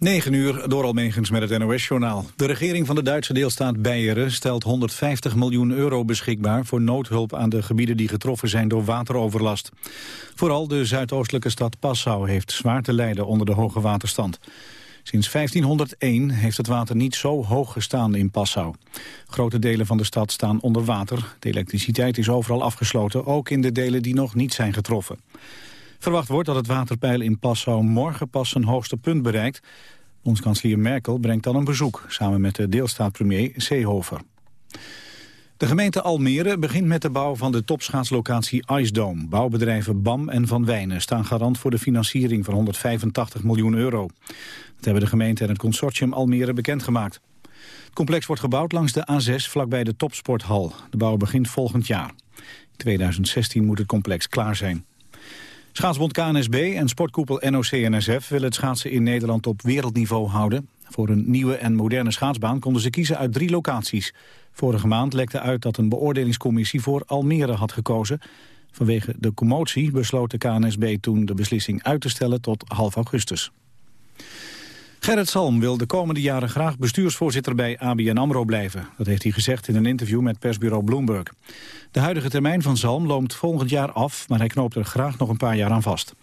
9 uur door Almegens met het NOS-journaal. De regering van de Duitse deelstaat Beieren stelt 150 miljoen euro beschikbaar... voor noodhulp aan de gebieden die getroffen zijn door wateroverlast. Vooral de zuidoostelijke stad Passau heeft zwaar te lijden onder de hoge waterstand. Sinds 1501 heeft het water niet zo hoog gestaan in Passau. Grote delen van de stad staan onder water. De elektriciteit is overal afgesloten, ook in de delen die nog niet zijn getroffen. Verwacht wordt dat het waterpeil in Passau morgen pas zijn hoogste punt bereikt. Bondskanselier Merkel brengt dan een bezoek, samen met de deelstaatpremier Seehofer. De gemeente Almere begint met de bouw van de topschaatslocatie Ice Dome. Bouwbedrijven BAM en Van Wijnen staan garant voor de financiering van 185 miljoen euro. Dat hebben de gemeente en het consortium Almere bekendgemaakt. Het complex wordt gebouwd langs de A6 vlakbij de topsporthal. De bouw begint volgend jaar. In 2016 moet het complex klaar zijn. Schaatsbond KNSB en sportkoepel NOC-NSF willen het schaatsen in Nederland op wereldniveau houden. Voor een nieuwe en moderne schaatsbaan konden ze kiezen uit drie locaties. Vorige maand lekte uit dat een beoordelingscommissie voor Almere had gekozen. Vanwege de commotie besloot de KNSB toen de beslissing uit te stellen tot half augustus. Gerrit Salm wil de komende jaren graag bestuursvoorzitter bij ABN AMRO blijven. Dat heeft hij gezegd in een interview met persbureau Bloomberg. De huidige termijn van Salm loopt volgend jaar af, maar hij knoopt er graag nog een paar jaar aan vast.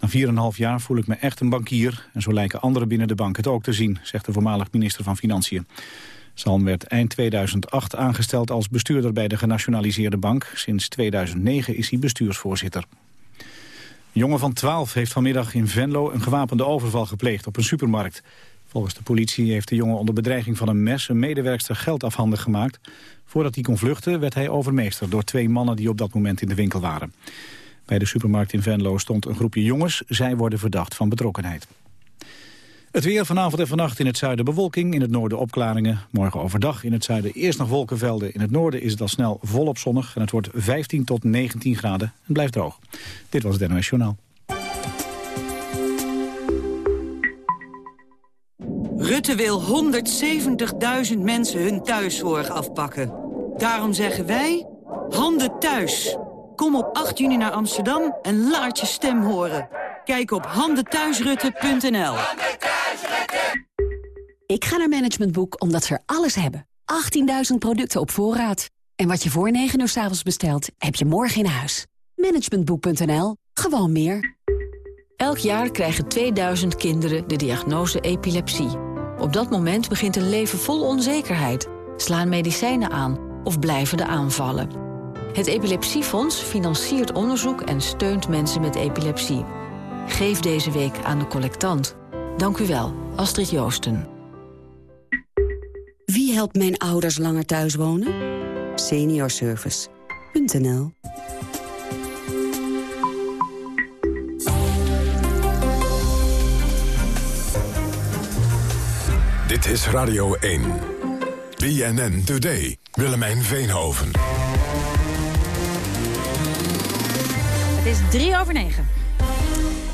Na 4,5 jaar voel ik me echt een bankier en zo lijken anderen binnen de bank het ook te zien, zegt de voormalig minister van Financiën. Salm werd eind 2008 aangesteld als bestuurder bij de genationaliseerde bank. Sinds 2009 is hij bestuursvoorzitter. Een jongen van 12 heeft vanmiddag in Venlo een gewapende overval gepleegd op een supermarkt. Volgens de politie heeft de jongen onder bedreiging van een mes een medewerkster geld afhandig gemaakt. Voordat hij kon vluchten werd hij overmeesterd door twee mannen die op dat moment in de winkel waren. Bij de supermarkt in Venlo stond een groepje jongens. Zij worden verdacht van betrokkenheid. Het weer vanavond en vannacht in het zuiden bewolking, in het noorden opklaringen. Morgen overdag in het zuiden eerst nog wolkenvelden. In het noorden is het al snel volop zonnig en het wordt 15 tot 19 graden en blijft droog. Dit was het NOS Journaal. Rutte wil 170.000 mensen hun thuiszorg afpakken. Daarom zeggen wij, handen thuis. Kom op 8 juni naar Amsterdam en laat je stem horen. Kijk op handenthuisrutte.nl. Ik ga naar Management Boek omdat ze er alles hebben. 18.000 producten op voorraad. En wat je voor 9 uur s avonds bestelt, heb je morgen in huis. Managementboek.nl. Gewoon meer. Elk jaar krijgen 2000 kinderen de diagnose epilepsie. Op dat moment begint een leven vol onzekerheid. Slaan medicijnen aan of blijven de aanvallen. Het Epilepsiefonds financiert onderzoek en steunt mensen met epilepsie. Geef deze week aan de collectant. Dank u wel, Astrid Joosten. Wie helpt mijn ouders langer thuis wonen? Seniorservice.nl Dit is Radio 1. BNN Today. Willemijn Veenhoven. Het is drie over negen.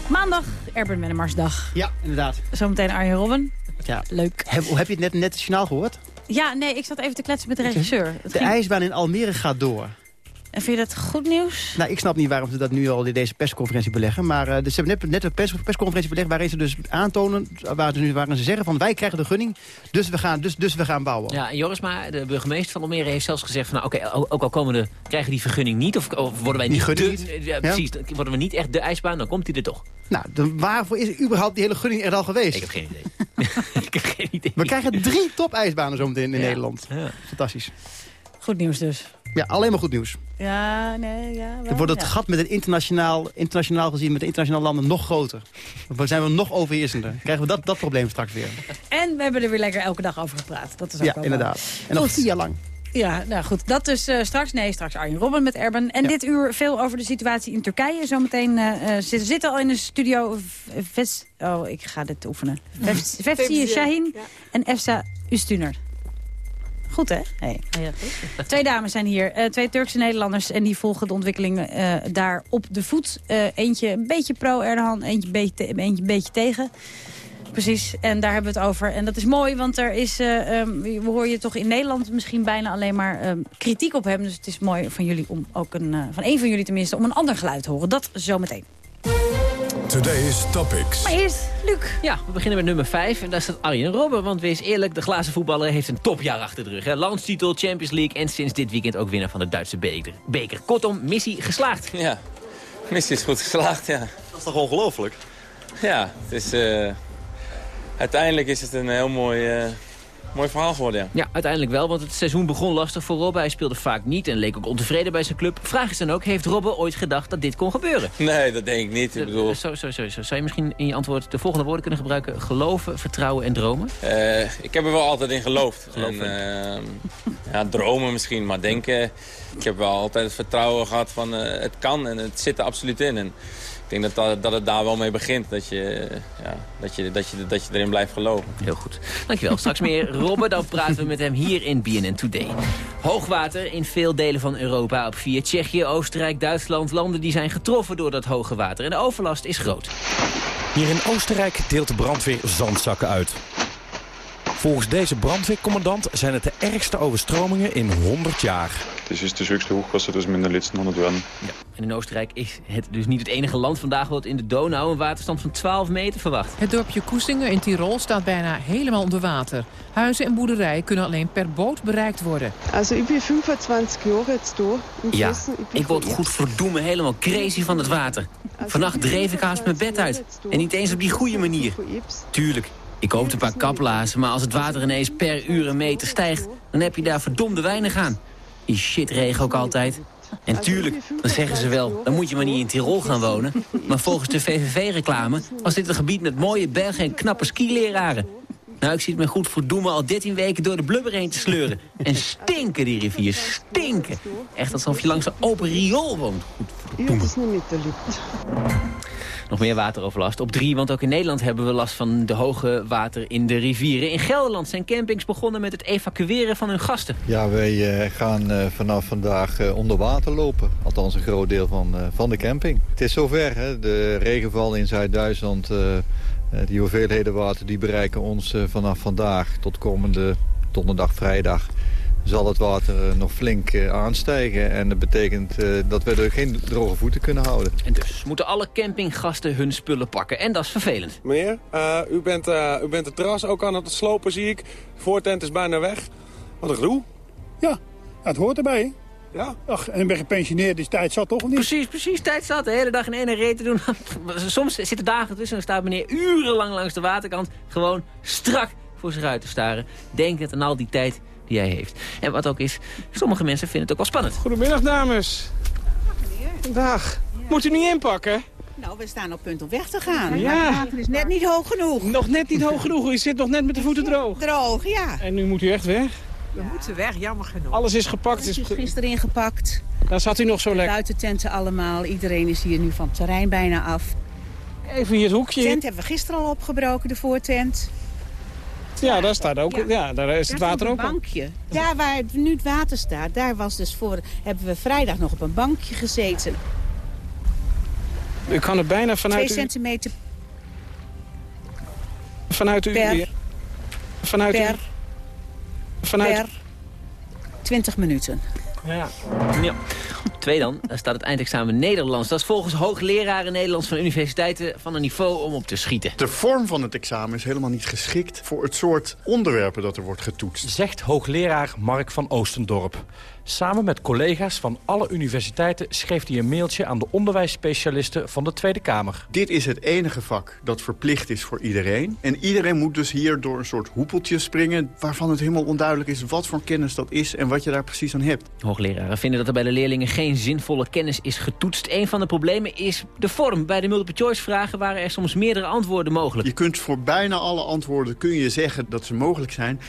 Maandag, Erben Wennemaarsdag. Ja, inderdaad. Zometeen Arjen Robben. Ja. Leuk. Heb, heb je het net, net het journaal gehoord? Ja, nee, ik zat even te kletsen met de regisseur. Het De ging- ijsbaan in Almere gaat door. En vind je dat goed nieuws? Nou, ik snap niet waarom ze dat nu al in deze persconferentie beleggen. Maar eh, dus ze hebben net, net een pers, persconferentie belegd waarin ze dus aantonen... Waar, ze nu, waarin ze zeggen van wij krijgen de gunning, dus we gaan, dus, dus we gaan bouwen. Ja, en Joris, maar de burgemeester van Almere heeft zelfs gezegd... van, nou, oké, ook- ook al komen de, krijgen die vergunning niet... of, of worden wij niet, de, niet. ja, Ja. precies, dan worden we niet echt de ijsbaan... dan komt hij er toch. Nou, waarvoor is überhaupt die hele gunning er al geweest? Ik heb geen idee. ik heb geen idee. We krijgen drie top-ijsbanen zometeen in Ja. Nederland. Ja. Fantastisch. Goed nieuws dus. Ja, alleen maar goed nieuws. Ja, nee, ja. wel, Dan wordt het ja. gat met het internationaal, internationaal gezien met de internationale landen nog groter. Dan zijn we nog overheersender. Krijgen we dat, dat probleem straks weer. En we hebben er weer lekker elke dag over gepraat. Dat is ook Ja, wel inderdaad. En nog vier jaar lang. Ja, nou goed. Dat dus eh, straks. Nee, straks Arjen Robben met Erben. En Ja. dit uur veel over de situatie in Turkije. Zometeen eh, eh, ze zitten al in de studio. Ves, oh, ik ga dit oefenen. Ves- Vefsi Shahin en Efsa Üstüner. Goed, hè? Hey. Twee dames zijn hier, eh, twee Turkse Nederlanders... en die volgen de ontwikkelingen eh, daar op de voet. Eh, eentje een beetje pro-Erdogan, eentje een beetje, eentje een beetje tegen. Precies, en daar hebben we het over. En dat is mooi, want er is, eh, ehm, we horen je toch in Nederland misschien bijna alleen maar ehm, kritiek op hem. Dus het is mooi van jullie om ook een, van een van jullie tenminste, om een ander geluid te horen. Dat zometeen. Today's Topics. Maar eerst, Luc. Ja, we beginnen met nummer 5 en daar staat Arjen Robben. Want wees eerlijk, de glazen voetballer heeft een topjaar achter de rug. Hè? Landstitel, Champions League en sinds dit weekend ook winnaar van de Duitse beker. beker. Kortom, missie geslaagd. Ja, missie is goed geslaagd, ja. Dat is toch ongelooflijk? Ja, het is, uh, uiteindelijk is het een heel mooi, uh, mooi verhaal geworden, ja. Ja, uiteindelijk wel, want het seizoen begon lastig voor Robben. Hij speelde vaak niet en leek ook ontevreden bij zijn club. Vraag is dan ook, heeft Robben ooit gedacht dat dit kon gebeuren? Nee, dat denk ik niet. Ik bedoel... Zo, zo, zo, zo. Zou je misschien in je antwoord de volgende woorden kunnen gebruiken? Geloven, vertrouwen en dromen? Uh, ik heb er wel altijd in geloofd. En, ja, dromen misschien, maar denken... Ik heb wel altijd het vertrouwen gehad van het kan en het zit er absoluut in. En, ik denk dat, dat, dat, het daar wel mee begint. Dat je, ja, dat, je, dat, je, dat je erin blijft geloven. Heel goed. Dankjewel. Straks meer Robben. Dan praten we met hem hier in BNN Today. Hoogwater in veel delen van Europa op via Tsjechië, Oostenrijk, Duitsland. Landen die zijn getroffen door dat hoge water. En de overlast is groot. Hier in Oostenrijk deelt de brandweer zandzakken uit. Volgens deze brandweercommandant zijn het de ergste overstromingen in 100 jaar. Het is de hoogste hoogwassen dus in de laatste 100 jaar. Ja. En in Oostenrijk is het dus niet het enige land. Vandaag wordt in de Donau een waterstand van 12 meter verwacht. Het dorpje Koestingen in Tirol staat bijna helemaal onder water. Huizen en boerderijen kunnen alleen per boot bereikt worden. Also ik ben 25 jaar jetzt door. Ja, ik word goed verdoemen helemaal crazy van het water. Vannacht dreef ik haast mijn bed uit. En niet eens op die goede manier. Tuurlijk, ik koopte een paar kaplazen, maar als het water ineens per uur een meter stijgt... dan heb je daar verdomde weinig aan. Die shit regen ook altijd. En tuurlijk, dan zeggen ze wel, dan moet je maar niet in Tirol gaan wonen. Maar volgens de VVV-reclame was dit een gebied met mooie bergen en knappe skileraren. Nou, ik zit me goed verdoemen al 13 weken door de blubber heen te sleuren. En stinken die rivieren, stinken. Echt alsof je langs een open riool woont. Goed verdoemen. Nog meer wateroverlast. Op drie, want ook in Nederland hebben we last van de hoge water in de rivieren. In Gelderland zijn campings begonnen met het evacueren van hun gasten. Ja, wij uh, gaan uh, vanaf vandaag uh, onder water lopen. Althans een groot deel van, van de camping. Het is zover, hè? de regenval in Zuid-Duitsland... die hoeveelheden water die bereiken ons vanaf vandaag tot komende donderdag, vrijdag zal het water nog flink aanstijgen. En dat betekent dat we er geen droge voeten kunnen houden. En dus moeten alle campinggasten hun spullen pakken. En dat is vervelend. Meneer, uh, u, bent, uh, u bent het terras ook aan het slopen, zie ik. De voortent is bijna weg. Wat een gedoe. Ja, het hoort erbij. Ja? Ach, en ik ben gepensioneerd, dus tijd zat toch of niet? Precies, precies, tijd zat. De hele dag in één reet te doen. Soms zitten dagen tussen en staat meneer urenlang langs de waterkant... gewoon strak voor zich uit te staren. Denkend aan al die tijd die hij heeft. En wat ook is, sommige mensen vinden het ook wel spannend. Goedemiddag, dames. Dag. Dag. Moet u niet inpakken? Nou, we staan op punt om weg te gaan. Ja. Maar het water is net niet hoog genoeg. Nog net niet hoog genoeg. U zit nog net met de voeten droog. Droog, ja. En nu moet u echt weg? We moeten weg, jammer genoeg. Alles is gepakt. Alles is gisteren ingepakt. Daar zat u nog zo lekker. Buitententen allemaal. Iedereen is hier nu van het terrein bijna af. Even hier het hoekje. De tent hebben we gisteren al opgebroken, de voortent. Ja, daar staat ook. Ja, ja daar is het water ook. Een bankje. Daar waar nu het water staat, daar was dus voor. Hebben we vrijdag nog op een bankje gezeten. U kan er bijna vanuit. Twee centimeter. Vanuit u. Per. Vanuit per. u. Vanuit. Per. 20 minuten. Ja. ja. Twee dan, daar staat het eindexamen Nederlands. Dat is volgens hoogleraren Nederlands van universiteiten van een niveau om op te schieten. De vorm van het examen is helemaal niet geschikt voor het soort onderwerpen dat er wordt getoetst. Zegt hoogleraar Mark van Oostendorp. Samen met collega's van alle universiteiten schreef hij een mailtje aan de onderwijsspecialisten van de Tweede Kamer. Dit is het enige vak dat verplicht is voor iedereen. En iedereen moet dus hier door een soort hoepeltje springen... waarvan het helemaal onduidelijk is wat voor kennis dat is en wat je daar precies aan hebt. Hoogleraren vinden dat er bij de leerlingen geen zinvolle kennis is getoetst. Een van de problemen is de vorm. Bij de multiple choice vragen waren er soms meerdere antwoorden mogelijk. Je kunt voor bijna alle antwoorden kun je zeggen dat ze mogelijk zijn...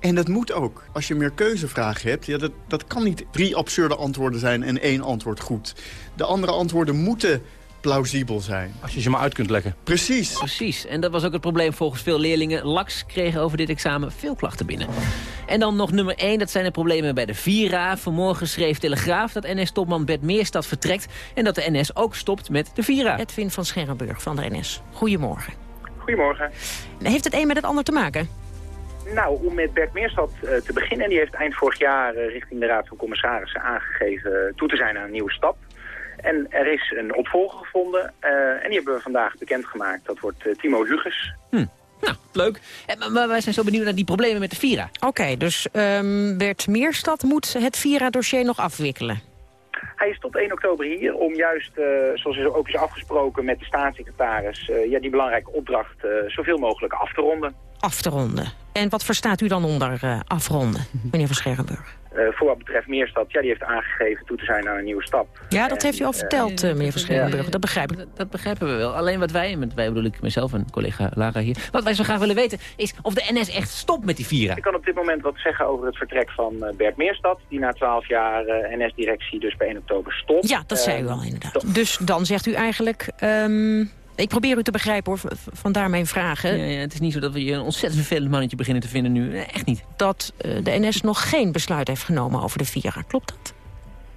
En dat moet ook. Als je meer keuzevragen hebt, ja, dat, dat kan niet drie absurde antwoorden zijn en één antwoord goed. De andere antwoorden moeten plausibel zijn. Als je ze maar uit kunt leggen. Precies. Precies. En dat was ook het probleem volgens veel leerlingen. LAX kregen over dit examen veel klachten binnen. En dan nog nummer 1, dat zijn de problemen bij de Vira. Vanmorgen schreef Telegraaf dat NS-topman Bert Meerstad vertrekt... en dat de NS ook stopt met de Vira. Edwin van Scherrenburg van de NS. Goedemorgen. Goedemorgen. Heeft het een met het ander te maken? Nou, om met Bert Meerstad uh, te beginnen. Die heeft eind vorig jaar uh, richting de Raad van Commissarissen aangegeven toe te zijn aan een nieuwe stap. En er is een opvolger gevonden eh, en die hebben we vandaag bekendgemaakt. Dat wordt eh, Timo Huges. Nou, leuk. En, maar, maar wij zijn zo benieuwd naar die problemen met de Vira. Oké, dus ehm, Bert Meerstad moet het Vira-dossier nog afwikkelen. Hij is tot 1 oktober hier om juist, eh, zoals is ook is afgesproken met de staatssecretaris... eh, ja, die belangrijke opdracht eh, zoveel mogelijk af te ronden. Af te ronden. En wat verstaat u dan onder eh, afronden, meneer Van Scherrenburg? Eh, voor wat betreft Meerstad, ja, die heeft aangegeven toe te zijn naar een nieuwe stap. Ja, dat En, heeft u al eh, verteld, eh, meneer Van Scherrenburg. Dat begrijp ik. Dat, dat begrijpen we wel. Alleen wat wij, met wij bedoel ik mezelf en collega Lara hier... wat wij zo graag willen weten is of de NS echt stopt met die Vira. Ik kan op dit moment wat zeggen over het vertrek van eh, Bert Meerstad... die na 12 jaar eh, NS-directie dus bij 1 oktober stopt. Ja, dat zei u al inderdaad. Dus dan zegt u eigenlijk... ehm, ik probeer u te begrijpen hoor, vandaar mijn vragen. Ja, ja, het is niet zo dat we je een ontzettend vervelend mannetje beginnen te vinden nu. Echt niet. Dat eh, de NS nog geen besluit heeft genomen over de Vira. Klopt dat?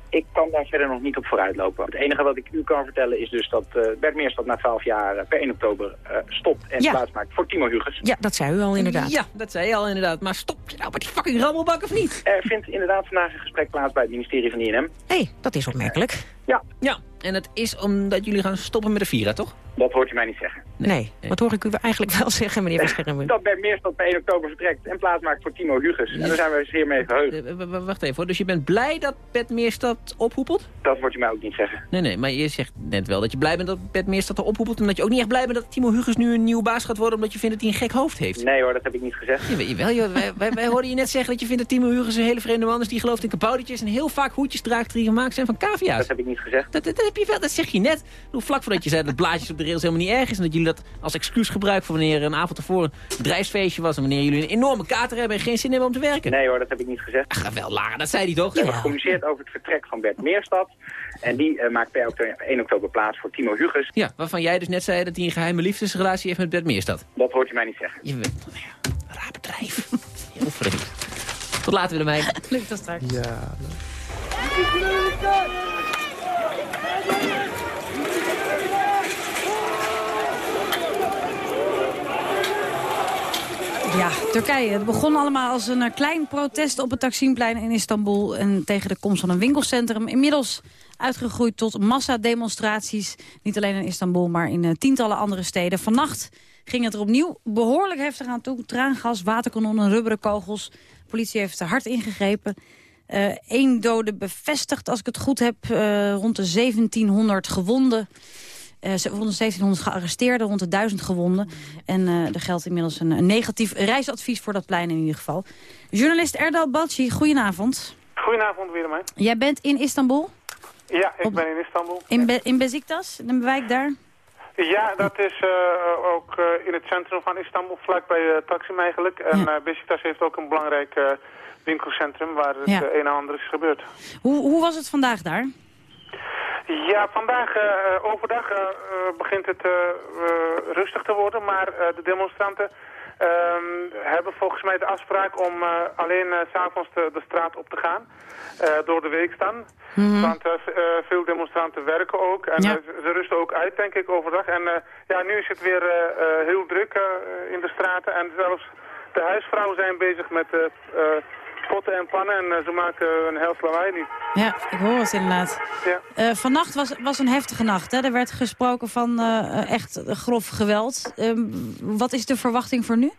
Ik kan daar verder nog niet op vooruitlopen. Het enige wat ik u kan vertellen is dus dat eh, Bert Meerstad na 12 jaar eh, per 1 oktober eh, stopt en Ja. plaats maakt voor Timo Huges. Ja, dat zei u al inderdaad. Ja, dat zei je al inderdaad. Maar stop je nou met die fucking rammelbak of niet? Er vindt inderdaad vandaag een gesprek plaats bij het ministerie van INM. Hé, dat is opmerkelijk. Ja. Ja, en het is omdat jullie gaan stoppen met de Vira, toch? Dat hoort u mij niet zeggen. Nee, wat hoor ik u eigenlijk wel zeggen, meneer Van Scherrenburg? Dat Bert Meerstad per 1 oktober vertrekt en plaats maakt voor Timo Huges. En daar zijn we zeer mee verheugd. Eh, w- Wacht even hoor. Dus je bent blij dat Bert Meerstad ophoepelt? Dat wordt u mij ook niet zeggen. Nee, nee, maar je zegt net wel dat je blij bent dat Bert Meerstad er ophoepelt... en dat je ook niet echt blij bent dat Timo Huges nu een nieuwe baas gaat worden... omdat je vindt dat hij een gek hoofd heeft. Nee hoor, dat heb ik niet gezegd. Jawel, jawel, joh. wij, wij, wij hoorden je net zeggen dat je vindt dat Timo Huges een hele vreemde man is... die gelooft in kaboutertjes en heel vaak hoedjes draagt die gemaakt zijn van cavia's. Dat heb ik niet gezegd. Dat, dat, dat heb je wel, dat zeg je net. Hoe Vlak voordat je zei dat blaadjes op de rails helemaal niet erg is... en dat jullie dat als excuus gebruiken voor wanneer een avond tevoren een bedrijfsfeestje was... en wanneer jullie een enorme kater hebben en geen zin hebben om te werken. Nee hoor, dat heb ik niet gezegd. Ach, wel, Lara, dat zei hij toch? We hebben gecommuniceerd over het vertrek van Bert Meerstad. En die eh, maakt per oktober- 1 oktober plaats voor Timo Huges. Ja, waarvan jij dus net zei dat hij een geheime liefdesrelatie heeft met Bert Meerstad. Dat hoort u mij niet zeggen. Je bent, ja, raar bedrijf. Heel vreemd. Tot later, Willemijn. Lukt dat straks. Ja. Ja, Turkije. Het begon allemaal als een eh, klein protest op het Taksimplein in Istanbul... en tegen de komst van een winkelcentrum. Inmiddels uitgegroeid tot massademonstraties. Niet alleen in Istanbul, maar in eh, tientallen andere steden. Vannacht ging het er opnieuw behoorlijk heftig aan toe. Traangas, waterkanonnen, rubberen kogels. De politie heeft er hard ingegrepen. Eén dode bevestigd, als ik het goed heb. eh, rond de 1700 gewonden. Rond de 1700 gearresteerden, rond de 1000 gewonden. En eh, er geldt inmiddels een, een negatief reisadvies voor dat plein in ieder geval. Journalist Erdal Balci, goedenavond. Goedenavond, Willemijn. Jij bent in Istanbul, Ja, ik ben in Istanbul. in, Be in Beziktas, in een wijk daar. Ja, dat is eh, ook eh, in het centrum van Istanbul, vlakbij uh, Taksim eigenlijk. En Ja. Beşiktaş heeft ook een belangrijk winkelcentrum waar het Ja. een en ander is gebeurd. Hoe, hoe was het vandaag daar? Ja, vandaag eh, overdag eh, begint het eh, rustig te worden, maar de demonstranten ehm, hebben volgens mij de afspraak om alleen s s'avonds de, de straat op te gaan. door de week dan. Mhm. Want veel demonstranten werken ook en Ja. ze, rusten ook uit, denk ik, overdag. En ja, nu is het weer heel druk in de straten en zelfs de huisvrouwen zijn bezig met potten en pannen en eh, ze maken een heel lawaai nu. Ja, ik hoor het inderdaad. Ja. Eh, vannacht was, was een heftige nacht. Hè? Er werd gesproken van eh, echt grof geweld. Ehm, wat is de verwachting voor nu?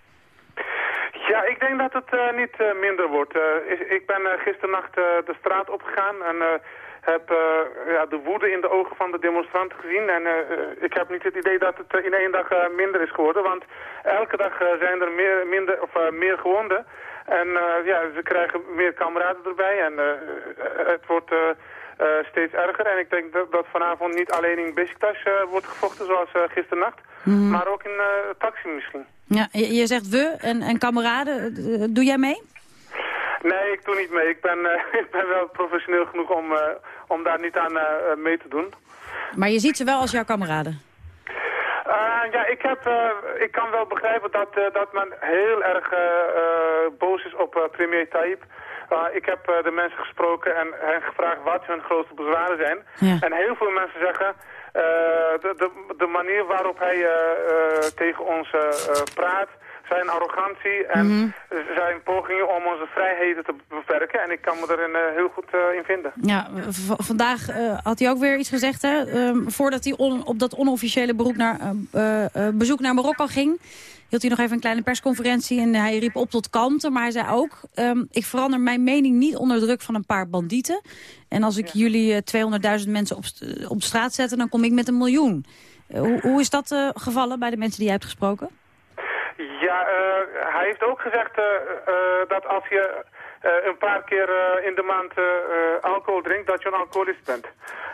Ja, ik denk dat het niet minder wordt. Ik ben uh, gisternacht uh, de straat opgegaan en uh, heb uh, ja, de woede in de ogen van de demonstranten gezien. En ik heb niet het idee dat het in één dag minder is geworden, want elke dag zijn er meer, minder, of, meer gewonden. En ja, ze krijgen meer kameraden erbij en het wordt... Steeds erger. En ik denk dat, dat vanavond niet alleen in Besiktas wordt gevochten zoals gisternacht, mm. maar ook in taxi misschien. Ja, je, je, zegt we en, en kameraden. Doe jij mee? Nee, ik doe niet mee. Ik ben, ik ben wel professioneel genoeg om, om daar niet aan mee te doen. Maar je ziet ze wel als jouw kameraden? Ja, ik, heb, ik kan wel begrijpen dat, dat men heel erg boos is op premier Tayyip. Ik heb de mensen gesproken en hen gevraagd wat hun grootste bezwaren zijn. Ja. En heel veel mensen zeggen, de, de, de, manier waarop hij tegen ons praat, zijn arrogantie en Mhm. zijn pogingen om onze vrijheden te beperken. En ik kan me erin eh, heel goed eh, in vinden. Ja, vandaag eh, had hij ook weer iets gezegd, hè? Ehm, voordat hij op dat onofficiële beroep naar, bezoek naar Marokko ging... hield hij nog even een kleine persconferentie en hij riep op tot kalmte. Maar hij zei ook, ehm, ik verander mijn mening niet onder druk van een paar bandieten. En als ik jullie eh, 200.000 mensen op, op straat zetten, dan kom ik met een miljoen. Hoe, hoe is dat gevallen bij de mensen die jij hebt gesproken? Ja, eh, hij heeft ook gezegd eh, eh, dat als je een paar keer in de maand alcohol drinkt, dat je een alcoholist bent.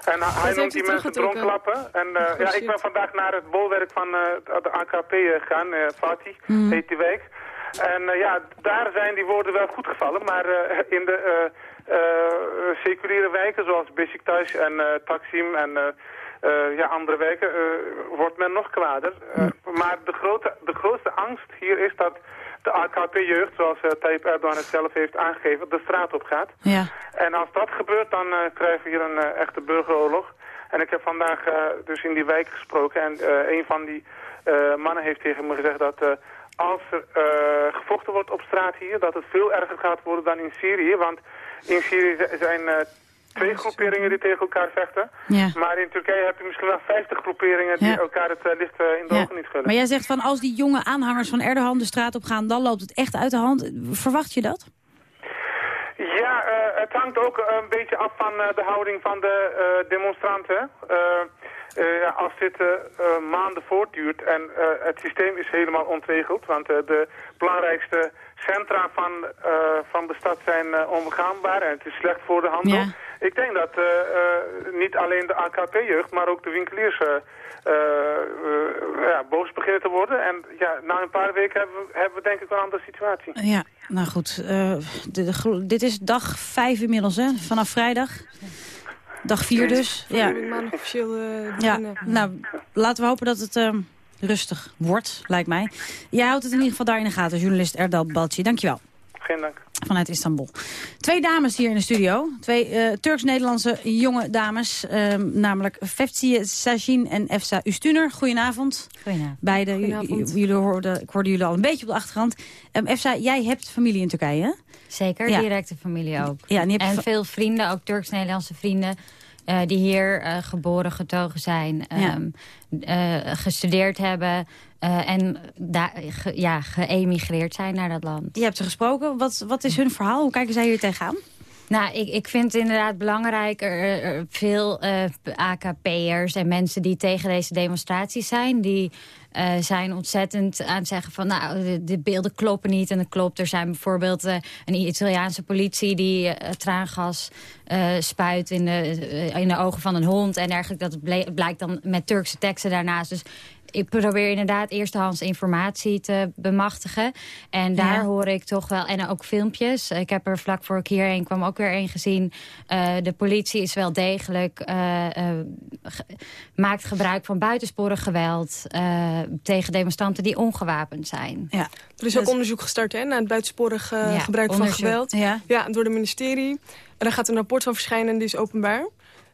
En hij- noemt die mensen dronklappen. En ja, ik ben vandaag naar het bolwerk van de AKP gegaan, eh Fatih Mhm. heet die wijk. En ja, daar zijn die woorden wel goed gevallen, maar in de seculiere wijken zoals Beşiktaş en Taksim en eh, ja, andere wijken eh, wordt men nog kwader. Eh, Maar de, grote, de grootste angst hier is dat de AKP-jeugd, zoals uh, Tayyip Erdogan het zelf heeft aangegeven, de straat op gaat. Ja. En als dat gebeurt, dan krijgen we hier een echte burgeroorlog. En ik heb vandaag dus in die wijk gesproken en een van die mannen heeft tegen me gezegd dat... als er gevochten wordt op straat hier, dat het veel erger gaat worden dan in Syrië. Want in Syrië zijn eh, twee groeperingen die tegen elkaar vechten. Ja. Maar in Turkije heb je misschien wel 50 groeperingen die Ja. elkaar het eh, licht eh, in de Ja. ogen niet gunnen. Maar jij zegt van als die jonge aanhangers van Erdogan de straat op gaan... dan loopt het echt uit de hand. Verwacht je dat? Ja, eh, het hangt ook een beetje af van de houding van de demonstranten. Als dit maanden voortduurt en het systeem is helemaal ontregeld, want de belangrijkste centra van, eh, van de stad zijn eh, onbegaanbaar en het is slecht voor de handel. Ja. Ik denk dat eh, eh, niet alleen de AKP-jeugd, maar ook de winkeliers ja, boos beginnen te worden. En ja, na een paar weken hebben we, hebben we denk ik wel een andere situatie. Ja, nou goed. eh, de- de gro- dit is dag vijf inmiddels, hè? Vanaf vrijdag. Dag vier dus. Ja. Maandag officieel eh, Ja, nou, laten we hopen dat het ehm, rustig wordt, lijkt mij. Jij houdt het in ieder geval daar in de gaten, journalist Erdal Balci. Dankjewel. Geen dank. Vanuit Istanbul. Twee dames hier in de studio. Twee eh, Turks-Nederlandse jonge dames. ehm, namelijk Fefziye Sajin en Efsa Ustuner. Goedenavond. Goedenavond. Beide. Goedenavond. Jullie hoorden, ik hoorde jullie al een beetje op de achtergrond. Ehm Efsa, jij hebt familie in Turkije, hè? Zeker, Ja. directe familie ook. Ja, en die heb je en va- veel vrienden, ook Turks-Nederlandse vrienden... eh, die hier eh, geboren, getogen zijn, ehm, eh, gestudeerd hebben... en ge, ja, geëmigreerd zijn naar dat land. Je hebt ze gesproken. Wat, wat is hun verhaal? Hoe kijken zij hier tegenaan? Nou, ik, ik vind het inderdaad belangrijk. Er, er- er veel eh, AKP'ers en mensen die tegen deze demonstraties zijn... die eh, zijn ontzettend aan het zeggen van... nou, de, de beelden kloppen niet en dat klopt. Er zijn bijvoorbeeld eh, een Italiaanse politie... die eh, traangas eh, spuit in de, eh, in de ogen van een hond en dergelijke. Dat blijkt dan met Turkse teksten daarnaast. Dus ik probeer inderdaad eerstehands informatie te bemachtigen. En daar Ja. hoor ik toch wel... En ook filmpjes. Ik heb er vlak voor ik hierheen kwam ook weer één gezien. Eh, de politie is wel degelijk... eh, eh, ge- maakt gebruik van buitensporig geweld... eh, tegen demonstranten die ongewapend zijn. Ja. Er is ook onderzoek gestart hè, naar het buitensporig Ja, gebruik onderzoek. van geweld. Ja. door het ministerie. En daar gaat een rapport van verschijnen en die is openbaar.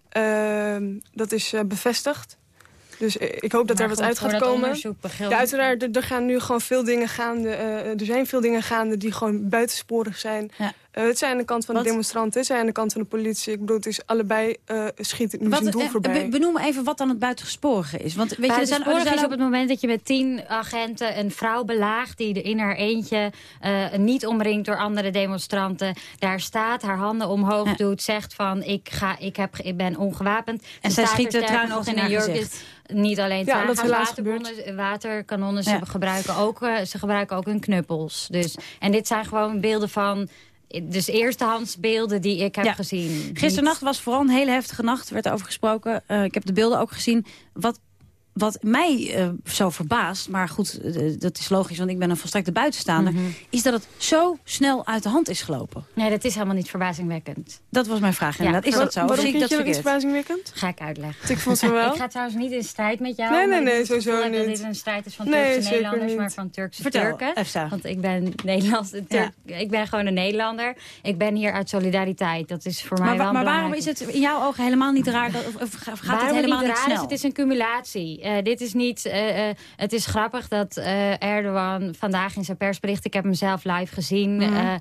Ehm, dat is eh, bevestigd. Dus eh, ik hoop dat Maar er wat uit gaat komen. Ja, uiteraard, er, er gaan nu gewoon veel dingen gaande. eh, er zijn veel dingen gaande die gewoon buitensporig zijn. Eh, het zijn aan de kant van Wat? de demonstranten, het zijn aan de kant van de politie. Ik bedoel, het is allebei uh, schiet nu Wat, zijn doel eh, voorbij. be- benoem even wat dan het buitengesporige is. Want weet je, er zijn, er is op het moment dat je met tien agenten een vrouw belaagt... die er in haar eentje eh, niet omringd door andere demonstranten... daar staat, haar handen omhoog doet, zegt van ik, ga, ik, heb, ik ben ongewapend. En Ze zij staat schiet er de sterker traangas nog in haar jurk. gezicht. Niet alleen Ja, dat helaas waterkanonnen, waterkanonnen Ja. ze, gebruiken ook, eh, ze gebruiken ook hun knuppels. Dus, en dit zijn gewoon beelden van... Dus eerstehands beelden die ik heb Ja. gezien. Gisternacht was vooral een hele heftige nacht, werd over gesproken. Eh, ik heb de beelden ook gezien. Wat, wat mij eh, zo verbaast, maar goed, eh, dat is logisch... want ik ben een volstrekte buitenstaander... Mhm. is dat het zo snel uit de hand is gelopen. Nee, dat is helemaal niet verbazingwekkend. Dat was mijn vraag inderdaad. Is dat zo? Waarom vind dat je dat iets verkeerd? verbazingwekkend? Ga ik uitleggen. Ik vond ze wel. Ik ga trouwens niet in strijd met jou. Nee, nee, nee, het sowieso gevoel dat niet. dit een strijd is van Nee, Turkse Nederlanders, niet. maar van Turkse Vertel, Turken. Efsa. Want ik ben Nederlandse Turk. Ik ben gewoon een Nederlander. Ik ben hier uit solidariteit. Dat is voor mij Maar, wel wa- maar waarom is het in jouw ogen helemaal niet raar? dat- Of, of gaat het Waarom helemaal niet niet raar is, het is een cumulatie. Eh, dit is niet... eh, eh, het is grappig dat eh, Erdogan vandaag in zijn persbericht... ik heb hem zelf live gezien... Mhm. eh,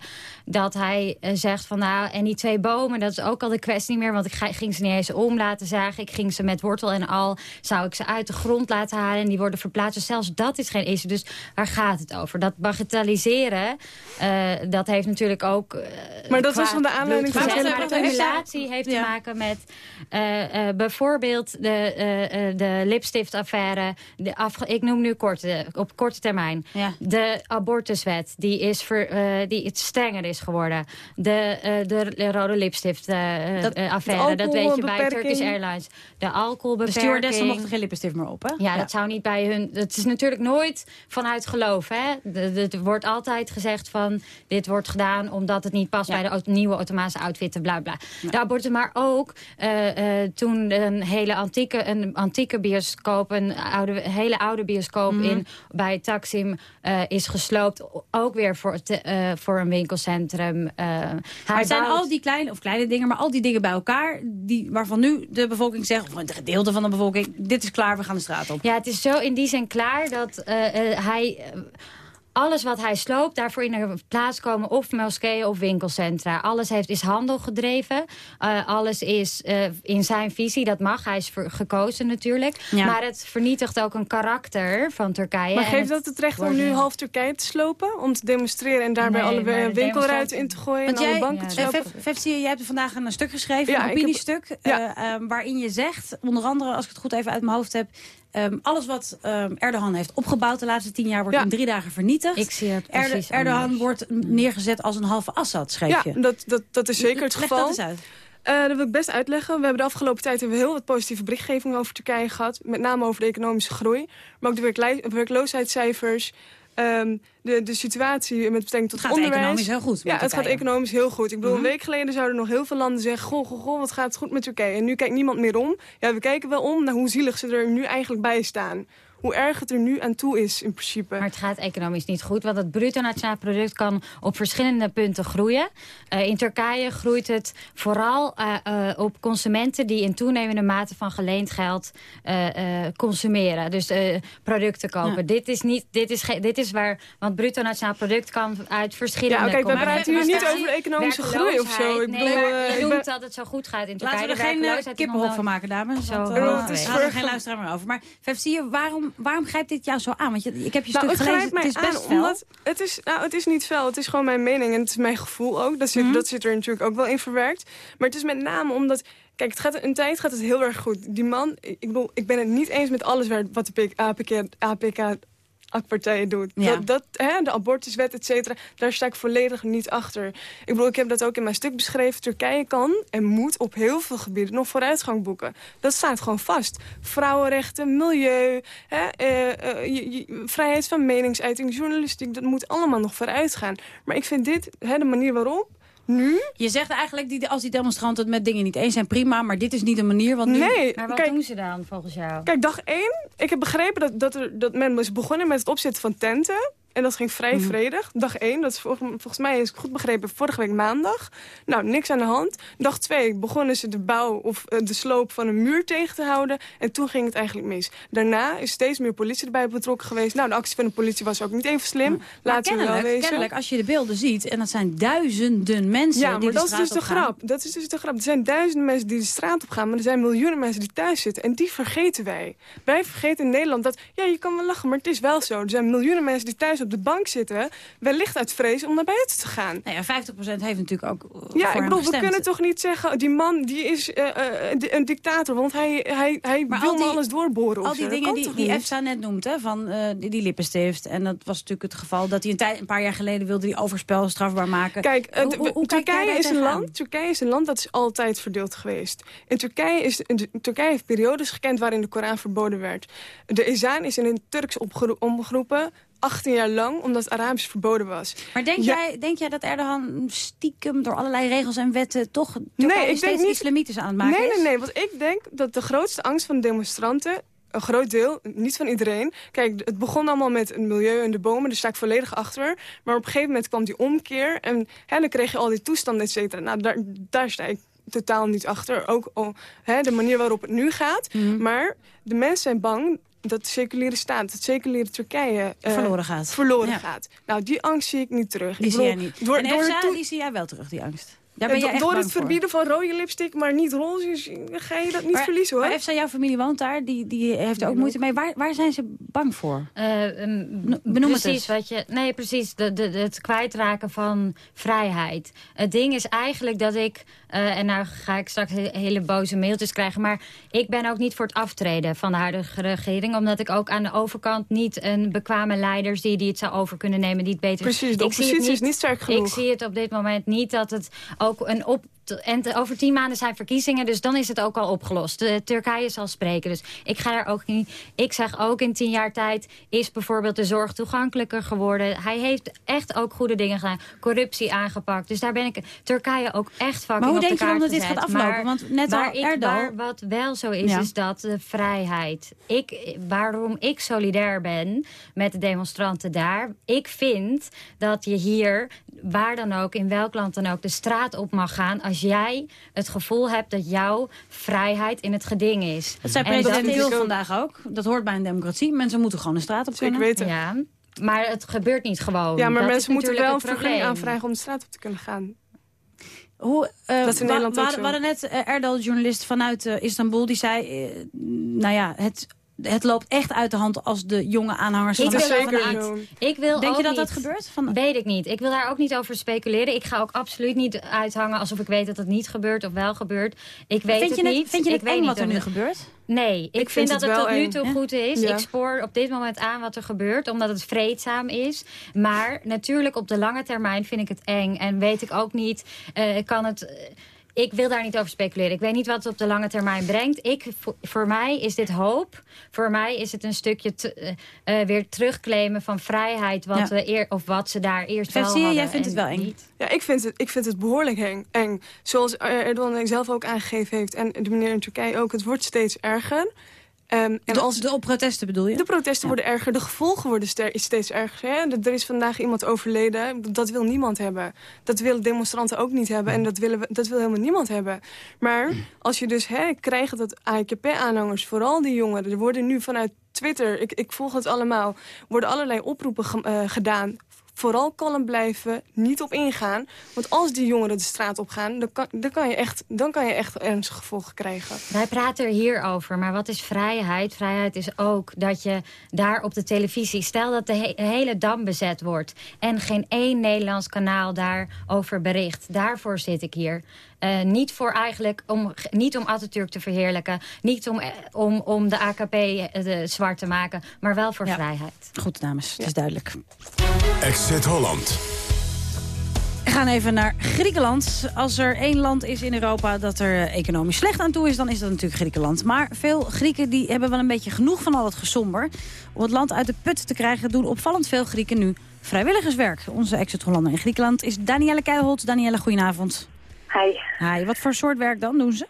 dat hij zegt van nou... en die twee bomen, dat is ook al de kwestie niet meer... want ik ga, ging ze niet eens om laten zagen. Ik ging ze met wortel en al... zou ik ze uit de grond laten halen... en die worden verplaatst. Dus zelfs dat is geen issue. Dus waar gaat het over? Dat bagatelliseren, eh, dat heeft natuurlijk ook... Maar dat was van de aanleiding van- de formulatie heeft te maken met eh, eh, bijvoorbeeld de, eh, eh, de lipstiftaffaire. De afge- ik noem nu korte, op korte termijn. De abortuswet, die, is ver, eh, die iets strenger is geworden. De, eh, de rode lipstift eh, Dat- de affaire, dat weet je bij. Turkish Airlines. De De alcoholbeperking. stewardessen mochten geen lippenstift meer op, hè? Ja, dat zou niet bij hun... Het is natuurlijk nooit vanuit geloof. Hè? De- de- Er wordt altijd gezegd van... dit wordt gedaan omdat het niet past bij de nieuwe automatische outfitten, bla bla. De abortus, maar ook toen een hele antieke, een antieke bioscoop... een oude, hele oude bioscoop Mhm. in, bij Taksim eh, is gesloopt. Ook weer voor, te- eh, voor een winkelcentrum. eh. Maar het zijn al die kleine, of kleine dingen, maar al die dingen bij elkaar... Die, waarvan nu de bevolking zegt, of een gedeelte van de bevolking... dit is klaar, we gaan de straat op. Ja, het is zo in die zin klaar dat hij... alles wat hij sloopt, daarvoor in de plaats komen of moskeeën of winkelcentra. Alles heeft, is handel gedreven. Eh, alles is eh, in zijn visie, dat mag. Hij is ver- gekozen natuurlijk. Ja. Maar het vernietigt ook een karakter van Turkije. Maar geeft dat het recht om nu half Turkije te slopen? Om te demonstreren en daarbij Nee, alle de winkelruiten in te gooien Want en alle banken te eh, slopen? Fef- Fefsie, jij hebt vandaag een stuk geschreven, Ja, een heb- opiniestuk... eh, eh, waarin je zegt, onder andere, als ik het goed even uit mijn hoofd heb... ehm, alles wat ehm, Erdogan heeft opgebouwd de laatste tien jaar... wordt in drie dagen vernietigd. Ik zie het Erdogan anders. wordt neergezet als een halve Assad, schreef Ja, je. dat, dat, dat is zeker het Leg geval. dat eens uit. Eh, dat wil ik best uitleggen. We hebben de afgelopen tijd hebben we heel wat positieve berichtgeving over Turkije gehad. Met name over de economische groei. Maar ook de werkloosheidscijfers. Ehm, de, de situatie met betrekking tot Het gaat onderwijs. economisch heel goed Ja, het gaat economisch heel goed. Ik bedoel, Mhm. een week geleden zouden nog heel veel landen zeggen... Goh, goh, goh, wat gaat het goed met Turkije? En nu kijkt niemand meer om. Ja, we kijken wel om naar hoe zielig ze er nu eigenlijk bij staan. Hoe erg het er nu aan toe is, in principe. Maar het gaat economisch niet goed, want het bruto nationaal product kan op verschillende punten groeien. Eh, in Turkije groeit het vooral eh, eh, op consumenten die in toenemende mate van geleend geld eh, eh, consumeren. Dus eh, producten kopen. Ja. Dit, is niet, dit, is dit is waar, want bruto nationaal product kan uit verschillende... Ja, kijk, wij componenten praten hier niet over economische groei of zo. Ik Nee, bedoel, maar eh, je noemt dat het zo goed gaat in Turkije. Laten we er geen kippenhok van maken, dames. Zo Want, eh, we er geen luisteraar meer over. Maar Fefsie, waarom, waarom grijpt dit jou zo aan? Want je, ik heb je Nou, stuk het gelezen, mij het is best aan, fel. omdat het is, nou, het is niet fel, het is gewoon mijn mening en het is mijn gevoel ook. Dat zit, Mhm. dat zit er natuurlijk ook wel in verwerkt. Maar het is met name omdat, kijk, het gaat, een tijd gaat het heel erg goed. Die man, ik bedoel, ik ben het niet eens met alles waar, wat de APK, APK AK-partijen doet. Ja. Dat, dat, hè, de abortuswet, et cetera, daar sta ik volledig niet achter. Ik bedoel, ik heb dat ook in mijn stuk beschreven. Turkije kan en moet op heel veel gebieden nog vooruitgang boeken. Dat staat gewoon vast. Vrouwenrechten, milieu, hè, eh, eh, je- je- vrijheid van meningsuiting, journalistiek, dat moet allemaal nog vooruit gaan. Maar ik vind dit, hè, de manier waarop, nu... Je zegt eigenlijk, die, als die demonstranten het met dingen niet eens zijn, prima. Maar dit is niet de manier, want nu... Nee, Maar wat kijk, doen ze dan volgens jou? Kijk, dag één. Ik heb begrepen dat, dat, er, dat men is begonnen met het opzetten van tenten. En dat ging vrij Mhm. vredig. Dag één, dat is vol- volgens mij, is goed begrepen, vorige week maandag. Nou, niks aan de hand. Dag twee begonnen ze de bouw of eh, de sloop van een muur tegen te houden. En toen ging het eigenlijk mis. Daarna is steeds meer politie erbij betrokken geweest. Nou, de actie van de politie was ook niet even slim. Laten we wel kennelijk, wezen. kennelijk, als je de beelden ziet, en dat zijn duizenden mensen Ja, die maar de dat is dus de grap. Dat is dus de grap. Er zijn duizenden mensen die de straat op gaan, maar er zijn miljoenen mensen die thuis zitten. En die vergeten wij. Wij vergeten in Nederland dat, ja, je kan wel lachen, maar het is wel zo. Er zijn miljoenen mensen die thuis op de bank zitten, wellicht uit vrees om naar buiten te gaan. Nou ja, 50% heeft natuurlijk ook uh, Ja, ik bedoel, we kunnen toch niet zeggen, die man die is eh, eh, een di- een dictator, want hij, hij, hij Maar wil die- alles doorboren. Al die dingen die, die? EFSA net noemt, hè, van eh, die, die lippenstift. En dat was natuurlijk het geval dat hij een, tijd, een paar jaar geleden wilde die overspel strafbaar maken. Kijk, Hoe- hoe- hoe Turkije, is een land, Turkije is een land dat is altijd verdeeld geweest. In Turkije, is, in Turkije heeft periodes gekend waarin de Koran verboden werd. De Ezaan is in het Turks omgeroepen 18 jaar lang, omdat Arabisch verboden was. Maar denk, Ja. jij, denk jij dat Erdogan stiekem door allerlei regels en wetten... toch Turkije Nee, ik steeds denk niet- islamitisch aan het maken nee, is? nee, nee, want ik denk dat de grootste angst van de demonstranten... Een groot deel, niet van iedereen. Kijk, het begon allemaal met het milieu en de bomen. Daar sta ik volledig achter. Maar op een gegeven moment kwam die omkeer. En hè, dan kreeg je al die toestanden, et cetera. Nou, daar, daar sta ik totaal niet achter. Ook oh, hè, de manier waarop het nu gaat. Mhm. Maar de mensen zijn bang dat de seculiere staat, het seculiere Turkije... eh, Verloren gaat. Verloren Ja. gaat. Nou, die angst zie ik niet terug. Die ik zie jij niet. Door, en door, Elsa, het die zie jij wel terug, die angst. Daar Ja, ben je door het voor. verbieden van rode lipstick, maar niet roze, ga je dat niet Maar- verliezen hoor. Maar Efsa, jouw familie woont daar, die, die heeft er ook moeite mee. Waar, waar zijn ze bang voor? Eh, ehm, benoem het precies wat je. Nee, precies. De, de- het kwijtraken van vrijheid. Het ding is eigenlijk dat ik. Eh, en nou ga ik straks he- hele boze mailtjes krijgen. Maar ik ben ook niet voor het aftreden van de huidige regering. Omdat ik ook aan de overkant niet een bekwame leider zie die het zou over kunnen nemen. Die het beter Precies, de Ik oppositie is niet sterk genoeg. Ik zie het op dit moment niet dat het ook een op. En over tien maanden zijn verkiezingen, dus dan is het ook al opgelost. De Turkije zal spreken, dus ik ga daar ook niet... Ik zeg ook in tien jaar tijd is bijvoorbeeld de zorg toegankelijker geworden. Hij heeft echt ook goede dingen gedaan. Corruptie aangepakt. Dus daar ben ik Turkije ook echt fucking Maar hoe op de denk je dan dat dit gaat aflopen? Maar Want net al waar ik- waar wat wel zo is, Ja. is dat de vrijheid. Ik, waarom ik solidair ben met de demonstranten daar. Ik vind dat je hier, waar dan ook, in welk land dan ook... de straat op mag gaan als jij het gevoel hebt dat jouw vrijheid in het geding is. Dat zei En president Hill ook- vandaag ook. Dat hoort bij een democratie. Mensen moeten gewoon de straat op kunnen. Ja, maar het gebeurt niet gewoon. Ja, maar Dat mensen moeten wel een vergunning aanvragen om de straat op te kunnen gaan. Hoe, eh, Dat is in wa- Nederland we ook hadden- zo. We hadden net eh, Erdal, journalist vanuit eh, Istanbul, die zei... eh, nou ja, het, het loopt echt uit de hand als de jonge aanhangers Ik van wil de niet. Ik wil Denk je ook dat dat niet. gebeurt? Van... Weet ik niet. Ik wil daar ook niet over speculeren. Ik ga ook absoluut niet uithangen alsof ik weet dat het niet gebeurt of wel gebeurt. Ik weet Vind het je het- niet. vind je ik het weet eng niet wat er nu gebeurt? Nee, ik, vind dat het tot nu toe goed is. Ja. Ik spoor op dit moment aan wat er gebeurt, omdat het vreedzaam is. Maar natuurlijk op de lange termijn vind ik het eng. En weet ik ook niet, eh, kan het... eh, ik wil daar niet over speculeren. Ik weet niet wat het op de lange termijn brengt. Ik, voor, voor mij is dit hoop. Voor mij is het een stukje te- eh, eh, weer terugclaimen van vrijheid. Wat, Ja. we eer, of wat ze daar eerst wel Zie je, hadden. jij vindt het wel eng. niet. Ja, ik vind het, ik vind het behoorlijk eng. eng. Zoals Erdogan zelf ook aangegeven heeft en de meneer in Turkije ook. Het wordt steeds erger. Ehm, en De, als, de protesten bedoel je? de protesten worden erger, de gevolgen worden steeds erger. Hè? Er is vandaag iemand overleden, dat wil niemand hebben. Dat willen demonstranten ook niet hebben en dat, willen we, dat wil helemaal niemand hebben. Maar als je dus hè, krijgt dat AKP-aanhangers, vooral die jongeren... er worden nu vanuit Twitter, ik, ik volg het allemaal... worden allerlei oproepen ge- eh, gedaan vooral kalm blijven, niet op ingaan. Want als die jongeren de straat op gaan, dan kan, dan kan, je, echt, dan kan je echt ernstige gevolgen krijgen. Wij praten er hier over, maar wat is vrijheid? Vrijheid is ook dat je daar op de televisie... stel dat de he- hele Dam bezet wordt... en geen één Nederlands kanaal daarover bericht. Daarvoor zit ik hier. Eh, niet voor eigenlijk om, niet om Atatürk te verheerlijken. Niet om, eh, om, om de AKP eh, de zwart te maken. Maar wel voor vrijheid. Goed, dames. Het is duidelijk. Exit Holland. We gaan even naar Griekenland. Als er één land is in Europa dat er economisch slecht aan toe is... dan is dat natuurlijk Griekenland. Maar veel Grieken die hebben wel een beetje genoeg van al het gesomber. Om het land uit de put te krijgen doen opvallend veel Grieken nu vrijwilligerswerk. Onze exit-Hollander in Griekenland is Danielle Keilholt. Danielle, goedenavond. Hi. Hi, wat voor soort werk dan doen ze?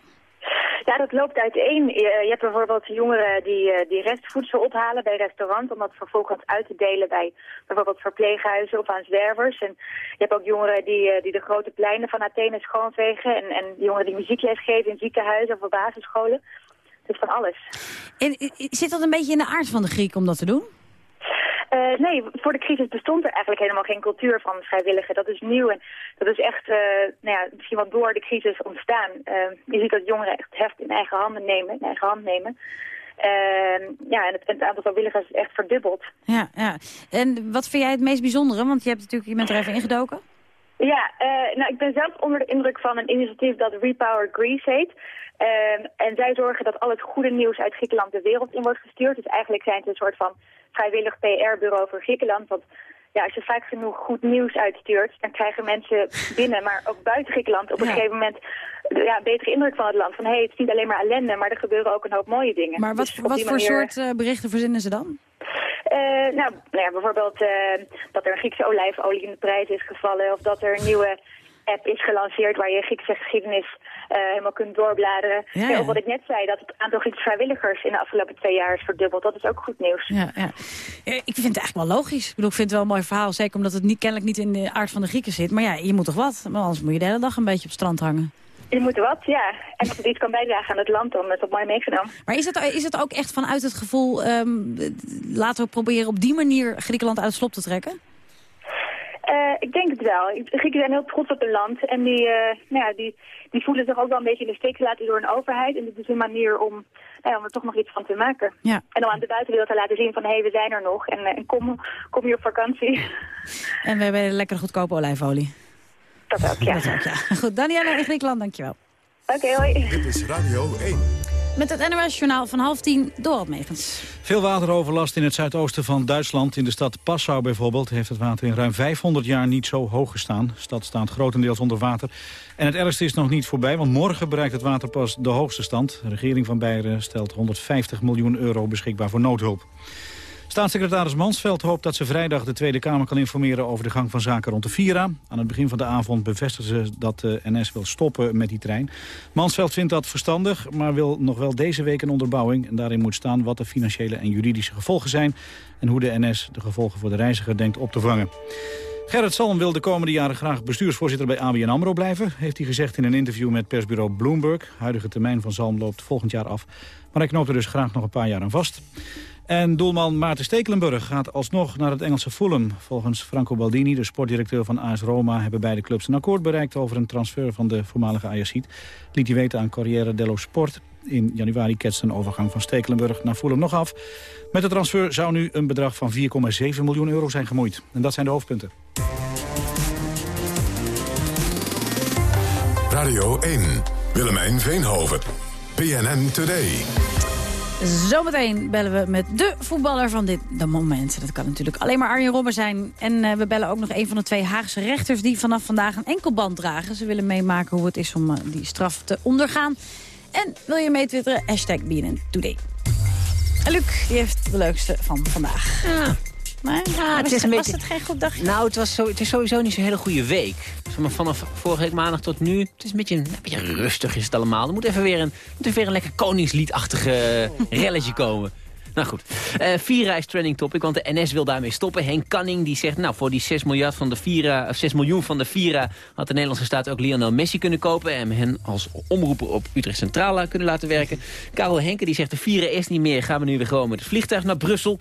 Ja, dat loopt uiteen. Je, hebt bijvoorbeeld jongeren die, eh, die restvoedsel ophalen bij restaurants... om dat vervolgens uit te delen bij bijvoorbeeld verpleeghuizen of aan zwervers. En je hebt ook jongeren die, eh, die de grote pleinen van Athene schoonvegen... En, en jongeren die muziekles geven in ziekenhuizen of op basisscholen. Dus van alles. En, i- zit dat een beetje in de aard van de Griek om dat te doen? Eh, nee, voor de crisis bestond er eigenlijk helemaal geen cultuur van vrijwilligen. Dat is nieuw en dat is echt, eh, nou ja, misschien wel door de crisis ontstaan. Eh, je ziet dat jongeren echt het heft in eigen handen nemen, in eigen hand nemen. Ja, en het, het aantal vrijwilligers is echt verdubbeld. Ja, ja. En wat vind jij het meest bijzondere? Want je, hebt natuurlijk, je bent er even ingedoken. Ja, nou, ik ben zelf onder de indruk van een initiatief dat Repower Greece heet. En zij zorgen dat al het goede nieuws uit Griekenland de wereld in wordt gestuurd. Dus eigenlijk zijn ze een soort van vrijwillig PR-bureau voor Griekenland. Want ja, als je vaak genoeg goed nieuws uitstuurt, dan krijgen mensen binnen, maar ook buiten Griekenland op een Ja. gegeven moment ja, een betere indruk van het land. Van hé, hey, het is niet alleen maar ellende, maar er gebeuren ook een hoop mooie dingen. Maar wat, Dus wat voor soort eh, berichten verzinnen ze dan? eh, nou, nou ja, bijvoorbeeld eh, dat er een Griekse olijfolie in de prijs is gevallen. Of dat er nieuwe app is gelanceerd waar je Griekse geschiedenis eh, helemaal kunt doorbladeren. Ja, wat ik net zei, dat het aantal Griekse vrijwilligers in de afgelopen twee jaar is verdubbeld. Dat is ook goed nieuws. Ja, ja. Eh, Ik vind het eigenlijk wel logisch. Ik, bedoel, ik vind het wel een mooi verhaal. Zeker omdat het niet, kennelijk niet in de aard van de Grieken zit. Maar ja, je moet toch wat? Want anders moet je de hele dag een beetje op het strand hangen. Je moet wat, ja. En als het iets kan bijdragen aan het land, dan is dat mooi meegenomen. Maar is het, is het ook echt vanuit het gevoel... ehm, laten we proberen op die manier Griekenland uit het slop te trekken? Uh, ik denk het wel. Grieken zijn heel trots op hun land. En die, uh, nou ja, die, die voelen zich ook wel een beetje in de steek gelaten door een overheid. En dit is een manier om, nou ja, om er toch nog iets van te maken. Ja. En om aan de buitenwereld te laten zien van, hé, hey, we zijn er nog. En, uh, en kom, kom hier op vakantie. En we hebben lekker goedkope olijfolie. Dat ook, ja. Dat ook, ja. Goed, Daniela in Griekenland, dankjewel. Oké, okay, hoi. Dit is Radio 1. Met het NOS-journaal van half tien, Dorot Megens. Veel wateroverlast in het zuidoosten van Duitsland. In de stad Passau bijvoorbeeld heeft het water in ruim 500 jaar niet zo hoog gestaan. De stad staat grotendeels onder water. En het ergste is nog niet voorbij, want morgen bereikt het water pas de hoogste stand. De regering van Beieren stelt 150 miljoen euro beschikbaar voor noodhulp. Staatssecretaris Mansveld hoopt dat ze vrijdag de Tweede Kamer kan informeren over de gang van zaken rond de Vira. Aan het begin van de avond bevestigde ze dat de NS wil stoppen met die trein. Mansveld vindt dat verstandig, maar wil nog wel deze week een onderbouwing. En daarin moet staan wat de financiële en juridische gevolgen zijn en hoe de NS de gevolgen voor de reiziger denkt op te vangen. Gerrit Salm wil de komende jaren graag bestuursvoorzitter bij ABN AMRO blijven... heeft hij gezegd in een interview met persbureau Bloomberg. Huidige termijn van Salm loopt volgend jaar af. Maar hij knoopt er dus graag nog een paar jaar aan vast. En doelman Maarten Stekelenburg gaat alsnog naar het Engelse Fulham. Volgens Franco Baldini, de sportdirecteur van AS Roma... hebben beide clubs een akkoord bereikt over een transfer van de voormalige Ajaxiet. Liet hij weten aan Corriere dello Sport. In januari ketst een overgang van Stekelenburg naar Fulham nog af. Met de transfer zou nu een bedrag van 4,7 miljoen euro zijn gemoeid. En dat zijn de hoofdpunten. Radio 1, Willemijn Veenhoven, PNN Today. Zometeen bellen we met de voetballer van dit de moment. Dat kan natuurlijk alleen maar Arjen Robben zijn. En uh, we bellen ook nog een van de twee Haagse rechters... die vanaf vandaag een enkelband dragen. Ze willen meemaken hoe het is om uh, die straf te ondergaan. En wil je meetwitteren? Hashtag BNN Today. En Luc, die heeft de leukste van vandaag. Ja, het is een was beetje- het geen goed dagje? Nou, het, was zo, het is sowieso niet zo'n hele goede week. Maar, vanaf vorige week maandag tot nu. Het is een beetje, een beetje rustig is het allemaal. Er moet even weer een, moet even weer een lekker koningsliedachtige relletje komen. Nou goed, Eh Vira is trending topic, want de NS wil daarmee stoppen. Henk Canning die zegt, nou voor die 6, miljard van de Vira, of 6 miljoen van de Vira... had de Nederlandse staat ook Lionel Messi kunnen kopen... en hen als omroeper op Utrecht Centraal kunnen laten werken. Karel Henke die zegt, de Vira is niet meer, gaan we nu weer gewoon met het vliegtuig naar Brussel...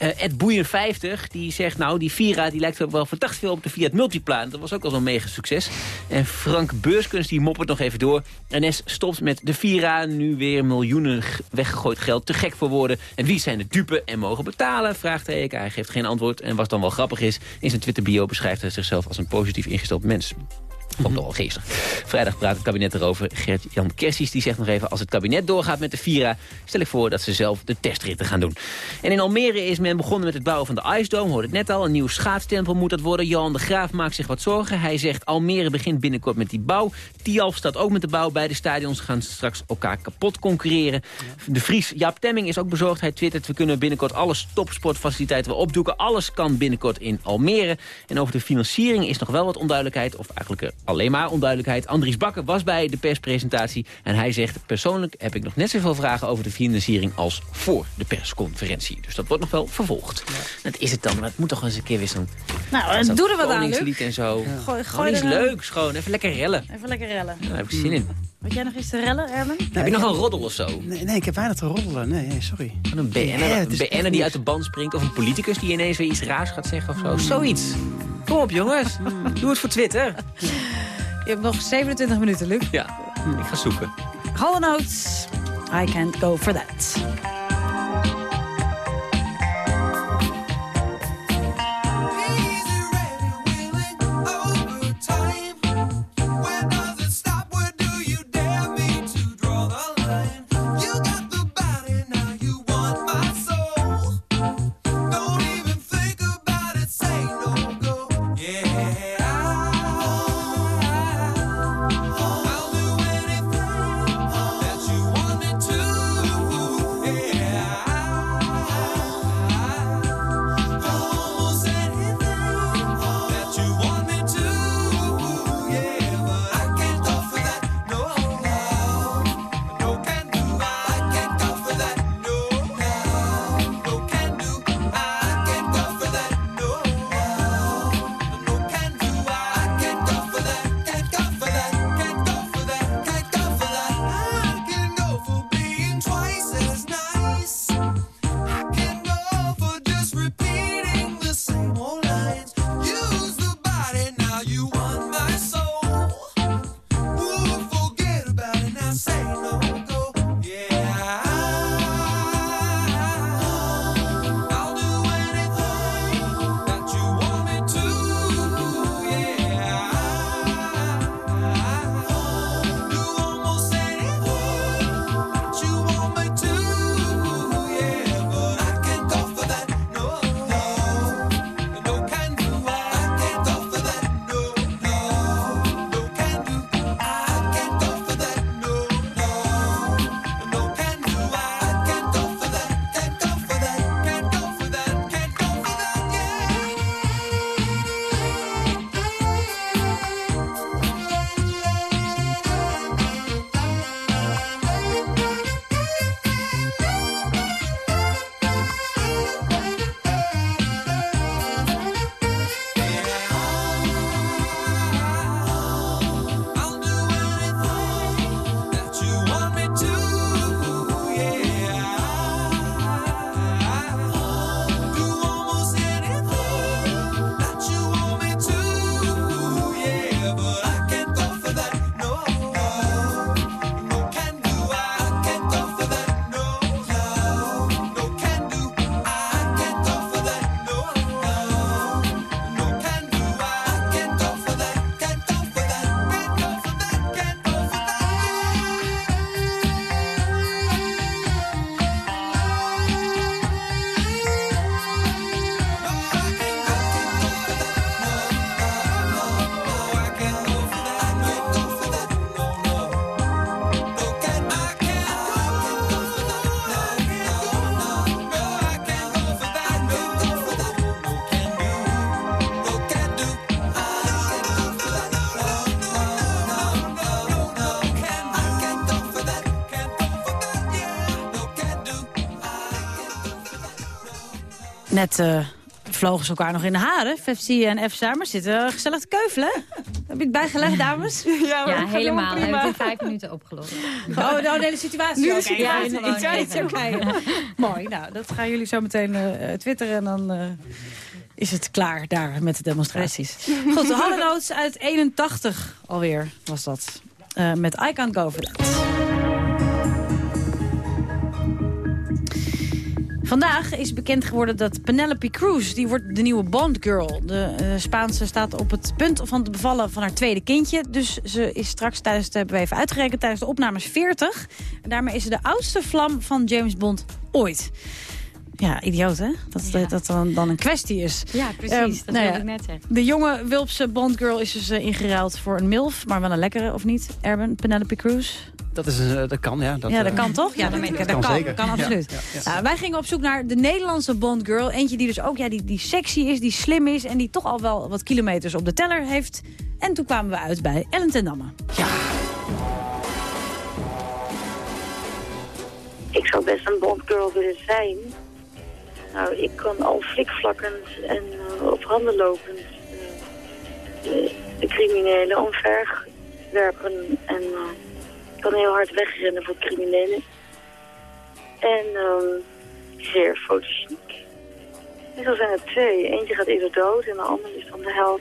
Eh, Ed Boeien 50, die zegt nou, die Vira die lijkt wel verdacht veel op de Fiat Multipla. Dat was ook al zo'n mega succes. En Frank Beurskunst die moppert nog even door. NS stopt met de Vira, nu weer miljoenen weggegooid geld, te gek voor woorden. En wie zijn de dupe en mogen betalen? Vraagteken. Hij geeft geen antwoord. En wat dan wel grappig is, in zijn Twitter bio beschrijft hij zichzelf als een positief ingesteld mens. Ik nogal geestig. Vrijdag praat het kabinet erover. Gert-Jan Kersies die zegt nog even... als het kabinet doorgaat met de Vira... stel ik voor dat ze zelf de testritten gaan doen. En in Almere is men begonnen met het bouwen van de Ice Dome. Hoorde het net al. Een nieuw schaatstempel moet dat worden. Johan de Graaf maakt zich wat zorgen. Hij zegt Almere begint binnenkort met die bouw. Tialf staat ook met de bouw. Beide stadions gaan straks elkaar kapot concurreren. De Fries Jaap Temming is ook bezorgd. Hij twittert... we kunnen binnenkort alle topsportfaciliteiten weer opdoeken. Alles kan binnenkort in Almere. En over de financiering is nog wel wat onduidelijkheid. Of eigenlijk eh, alleen maar onduidelijkheid. Andries Bakker was bij de perspresentatie. En hij zegt, persoonlijk heb ik nog net zoveel vragen over de financiering als voor de persconferentie. Dus dat wordt nog wel vervolgd. Dat is het dan, maar het moet toch eens een keer weer zo'n... Nou, zo'n doe er wat aan, Luc. en zo. Gooi- Gewoon gooi iets er leuks, gewoon. Even lekker rellen. Even lekker rellen. Daar heb ik zin in. Wat jij nog eens te rellen, Erwin? heb je nog een roddel of zo? Nee, nee, ik heb weinig te roddelen. Nee, sorry. Gewoon een BN'er een BN'er die niet. uit de band springt. Of een politicus die ineens weer iets raars gaat zeggen of zo. Zoiets. Kom op jongens. Doe het voor Twitter. Je hebt nog 27 minuten, Luc. Ja, ik ga zoeken. Hall Notes, I can't go for that. Net eh, vlogen ze elkaar nog in de haren, FC en EFSA, maar zitten gezellig te keuvelen. Heb je het bijgelegd, dames? Ja, Ja, helemaal. We hebben vijf minuten opgelost. Oh, nou, de hele situatie. Nu de ook. situatie Ja. Mooi, nou, dat gaan jullie zo meteen eh, twitteren en dan eh, is het klaar daar met de demonstraties. Goed, de uit 81 alweer was dat. Eh, met I Can't Go For That. Vandaag is bekend geworden dat Penelope Cruz, die wordt de nieuwe Bond Girl. De eh, Spaanse staat op het punt van te bevallen van haar tweede kindje. Dus ze is straks tijdens, de, hebben we even uitgerekend, tijdens de opnames 40. En daarmee is ze de oudste vlam van James Bond ooit. Ja, idioot hè? Dat dat, dat dan, dan een kwestie is. Ja, precies. Ehm, dat nou wilde ja, ik net zeggen. De jonge Wilpse Bondgirl is dus eh, ingeruild voor een MILF. Maar wel een lekkere, of niet? Erben, Penelope Cruz? Dat, is, een- dat kan, ja. Dat, ja, dat eh, kan toch? Ja, dat, dat, kan kan, zeker. kan absoluut. Ja, ja, ja. Nou, wij gingen op zoek naar de Nederlandse Bondgirl. Eentje die dus ook ja, die, die sexy is, die slim is... en die toch al wel wat kilometers op de teller heeft. En toen kwamen we uit bij Ellen ten Damme. Ik zou best een bondgirl willen zijn. Nou, ik kan al flikvlakkend en eh, op handen lopend eh, de, de criminelen omverwerpen. En eh, ik kan heel hard wegrennen voor criminelen. En ehm, zeer fotogeniek. En zo zijn er twee. Eentje gaat eerder dood en de andere is dan de held.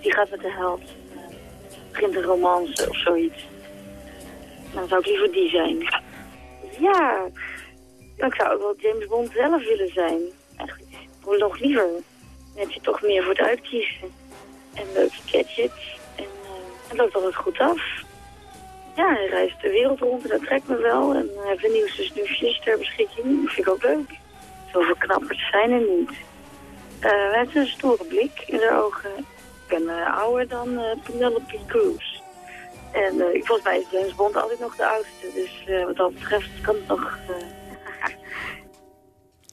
Die gaat met de held. begint een romance of zoiets. Dan zou ik liever die zijn. Ja, ik zou ook wel James Bond zelf willen zijn. Eigenlijk nog liever. Dan heb je toch meer voor het uitkiezen. En leuke gadgets. En eh, het loopt altijd goed af. Ja, hij reist de wereld rond en dat trekt me wel. En hij heeft de nieuwste snufjes ter beschikking. Dat vind ik ook leuk. Zoveel knappers zijn er niet. Eh hij heeft een stoere blik in zijn ogen. Ik ben eh, ouder dan eh, Penelope Cruz. En eh, volgens mij is James Bond altijd nog de oudste. Dus eh, wat dat betreft kan het nog... eh,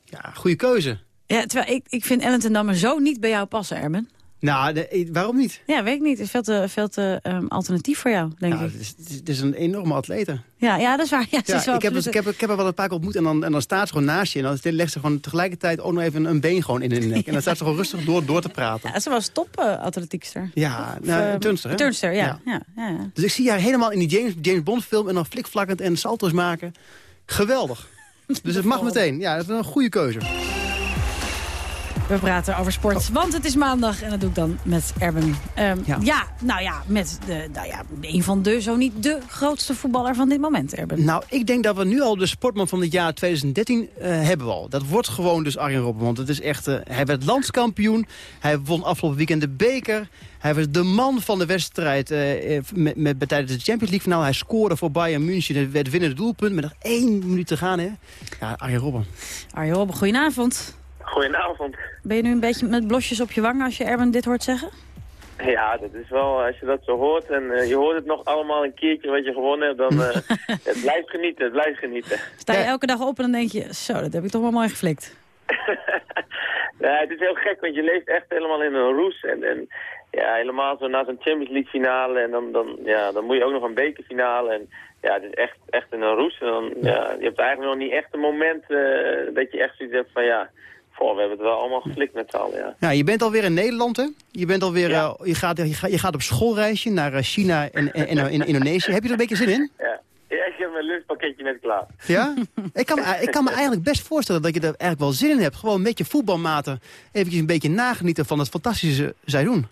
Ja, goede keuze. Ja, terwijl ik, ik vind Ellen ten Damme zo niet bij jou passen, Erben. Nou, de- eh, waarom niet? Ja, weet ik niet. Het is veel te, veel te ehm, alternatief voor jou, denk Nou, ik. het, is, het is- een enorme atlete. Ja, ja, dat is waar. Ja, Ja, is wel ik, heb, ik, heb, ik heb haar wel een paar keer ontmoet en dan, en dan staat ze gewoon naast je. En dan legt ze gewoon tegelijkertijd ook nog even een been gewoon in de nek. En dan staat ze gewoon rustig door, door te praten. Ja, ze was top eh, atletiekster. Ja, Of, nou, eh, turnster, hè? Turnster, ja. Ja. ja. ja, ja. Dus ik zie haar helemaal in die James, James Bond film en dan flikvlakkend en salto's maken. Geweldig. Dus het mag meteen. Ja, dat is een goede keuze. We praten over sport, want het is maandag en dat doe ik dan met Erben. Ehm, ja. nou ja, met de, nou ja, een van de, zo niet de grootste voetballer van dit moment, Erben. Nou, ik denk dat we nu al de sportman van het jaar 2013 eh, hebben we al. Dat wordt gewoon dus Arjen Robben. Want het is echt, eh, hij werd landskampioen. Hij won afgelopen weekend de beker. Hij was de man van de wedstrijd eh, met, met, tijdens de Champions League finale. Hij scoorde voor Bayern München. Het werd winnende doelpunt met nog één minuut te gaan. Hè? Ja, Arjen Robben. Arjen Robben, goedenavond. Goedenavond. Ben je nu een beetje met blosjes op je wangen als je Erben dit hoort zeggen? Ja, dat is wel, als je dat zo hoort en eh, je hoort het nog allemaal een keertje wat je gewonnen hebt, dan eh het blijft genieten, het blijft genieten. Sta je elke dag op en dan denk je, zo, dat heb ik toch wel mooi geflikt. Ja, het is heel gek, want je leeft echt helemaal in een roes en, en ja, helemaal zo na zo'n Champions League finale en dan, dan, ja, dan moet je ook nog een bekerfinale en ja, het is echt, echt in een roes. En dan, ja, je hebt eigenlijk nog niet echt een moment eh, dat je echt zoiets hebt van ja, we hebben het wel allemaal geflikt met z'n allen, ja. Je bent alweer in Nederland, hè? Je, bent alweer, eh, je, gaat, je, gaat, je gaat op schoolreisje naar eh, China en, en, en in Indonesië. Heb je er een beetje zin in? Ja, ja ik heb mijn lunchpakketje net klaar. Ja? ik, kan, me- ik kan me eigenlijk best voorstellen dat je er eigenlijk wel zin in hebt. Gewoon met je voetbalmaten eventjes een beetje nagenieten van het fantastische seizoen.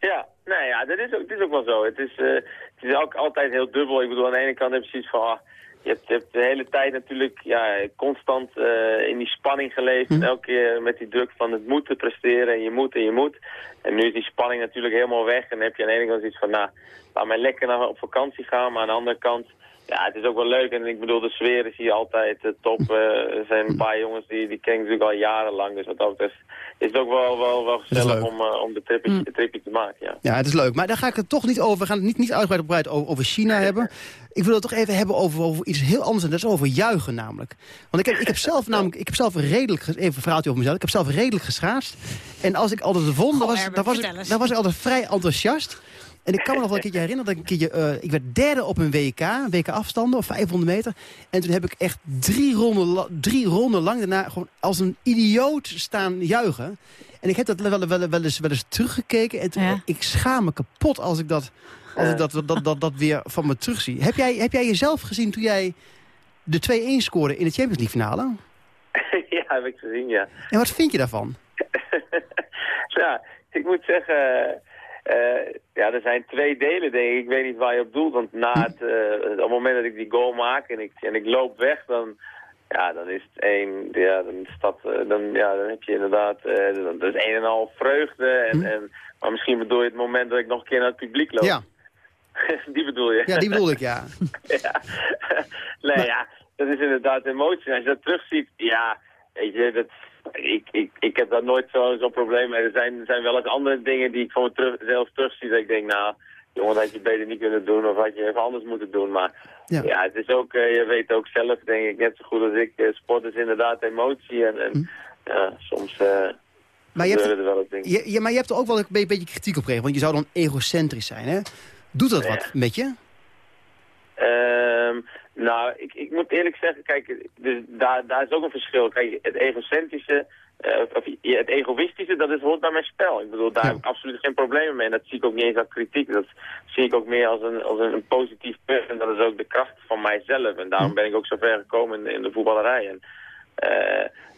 Ja, nou ja, dat is ook, het is ook wel zo. Het is, eh, het is ook altijd heel dubbel. Ik bedoel, aan de ene kant heb je zoiets van... ah, je, hebt, je hebt de hele tijd natuurlijk ja, constant eh, in die spanning geleefd. En elke keer met die druk van het moeten presteren en je moet en je moet. En nu is die spanning natuurlijk helemaal weg. En dan heb je aan de ene kant zoiets van... nou, laat mij lekker naar, op vakantie gaan. Maar aan de andere kant... Ja, het is ook wel leuk. En ik bedoel, de sfeer is hier altijd eh, top. Eh, er zijn een paar jongens die, die ken ik natuurlijk al jarenlang. Dus wat dat betreft is het ook wel, wel, wel gezellig leuk. om, eh, om de tripje, de tripje te maken, ja. Ja, het is leuk. Maar daar ga ik het toch niet over. We gaan het niet, niet uitgebreid over, over China hebben. Ik wil het toch even hebben over, over iets heel anders. En dat is over juichen namelijk. Want ik heb, ik heb zelf namelijk, ik heb zelf redelijk, even een verhaaltje over mezelf. Ik heb zelf redelijk geschaatst. En als ik altijd won, dan was, dan was, ik, dan was ik altijd vrij enthousiast. En ik kan me nog wel een keertje herinneren dat ik een keertje... eh, ik werd derde op een WK, WK afstanden, of 500 meter. En toen heb ik echt drie ronden, drie ronden lang daarna gewoon als een idioot staan juichen. En ik heb dat wel, wel, wel, eens, wel eens teruggekeken. En toen, ik schaam me kapot als ik dat, als ik dat, dat, dat, dat weer van me terugzie. Heb jij, heb jij jezelf gezien toen jij de 2-1 scoorde in de Champions League finale? ja, heb ik gezien, ja. En wat vind je daarvan? Ja, ik moet zeggen... eh, ja, er zijn twee delen, denk ik. Ik weet niet waar je op doelt. Want na het, eh, op het moment dat ik die goal maak en ik, en ik loop weg, dan... Ja, dan is het één... Ja, dan dat... eh, dan, ja, dan heb je inderdaad... dan, dat is een en al vreugde. En, en, maar misschien bedoel je het moment dat ik nog een keer naar het publiek loop. Ja. die bedoel je? Ja, die bedoel ik, ja. ja. nee, ja, dat is inderdaad emotie. Als je dat terugziet, ja, weet je, dat, ik, ik, ik heb daar nooit zo'n zo probleem mee. Er zijn, zijn wel eens andere dingen die ik van me terug, zelf terugzie. Dat ik denk, nou, jongen, dat had je beter niet kunnen doen of had je even anders moeten doen. Maar ja, het is ook, eh, je weet ook zelf, denk ik, net zo goed als ik, eh, sport is inderdaad emotie. En, en ja, soms eh Maar je hebt, er wel je, ja, maar je hebt er ook wel een be- beetje kritiek op gekregen. Want je zou dan egocentrisch zijn, hè? Doet dat wat met je? Ehm, nou, ik, ik moet eerlijk zeggen, kijk, dus daar, daar is ook een verschil. Kijk, het egocentrische, eh, of ja, het egoïstische, dat is, hoort bij mijn spel. Ik bedoel, daar heb ik absoluut geen problemen mee. En dat zie ik ook niet eens als kritiek. Dat zie ik ook meer als een, als een, een positief punt. En dat is ook de kracht van mijzelf. En daarom ben ik ook zo ver gekomen in, in de voetballerij. En,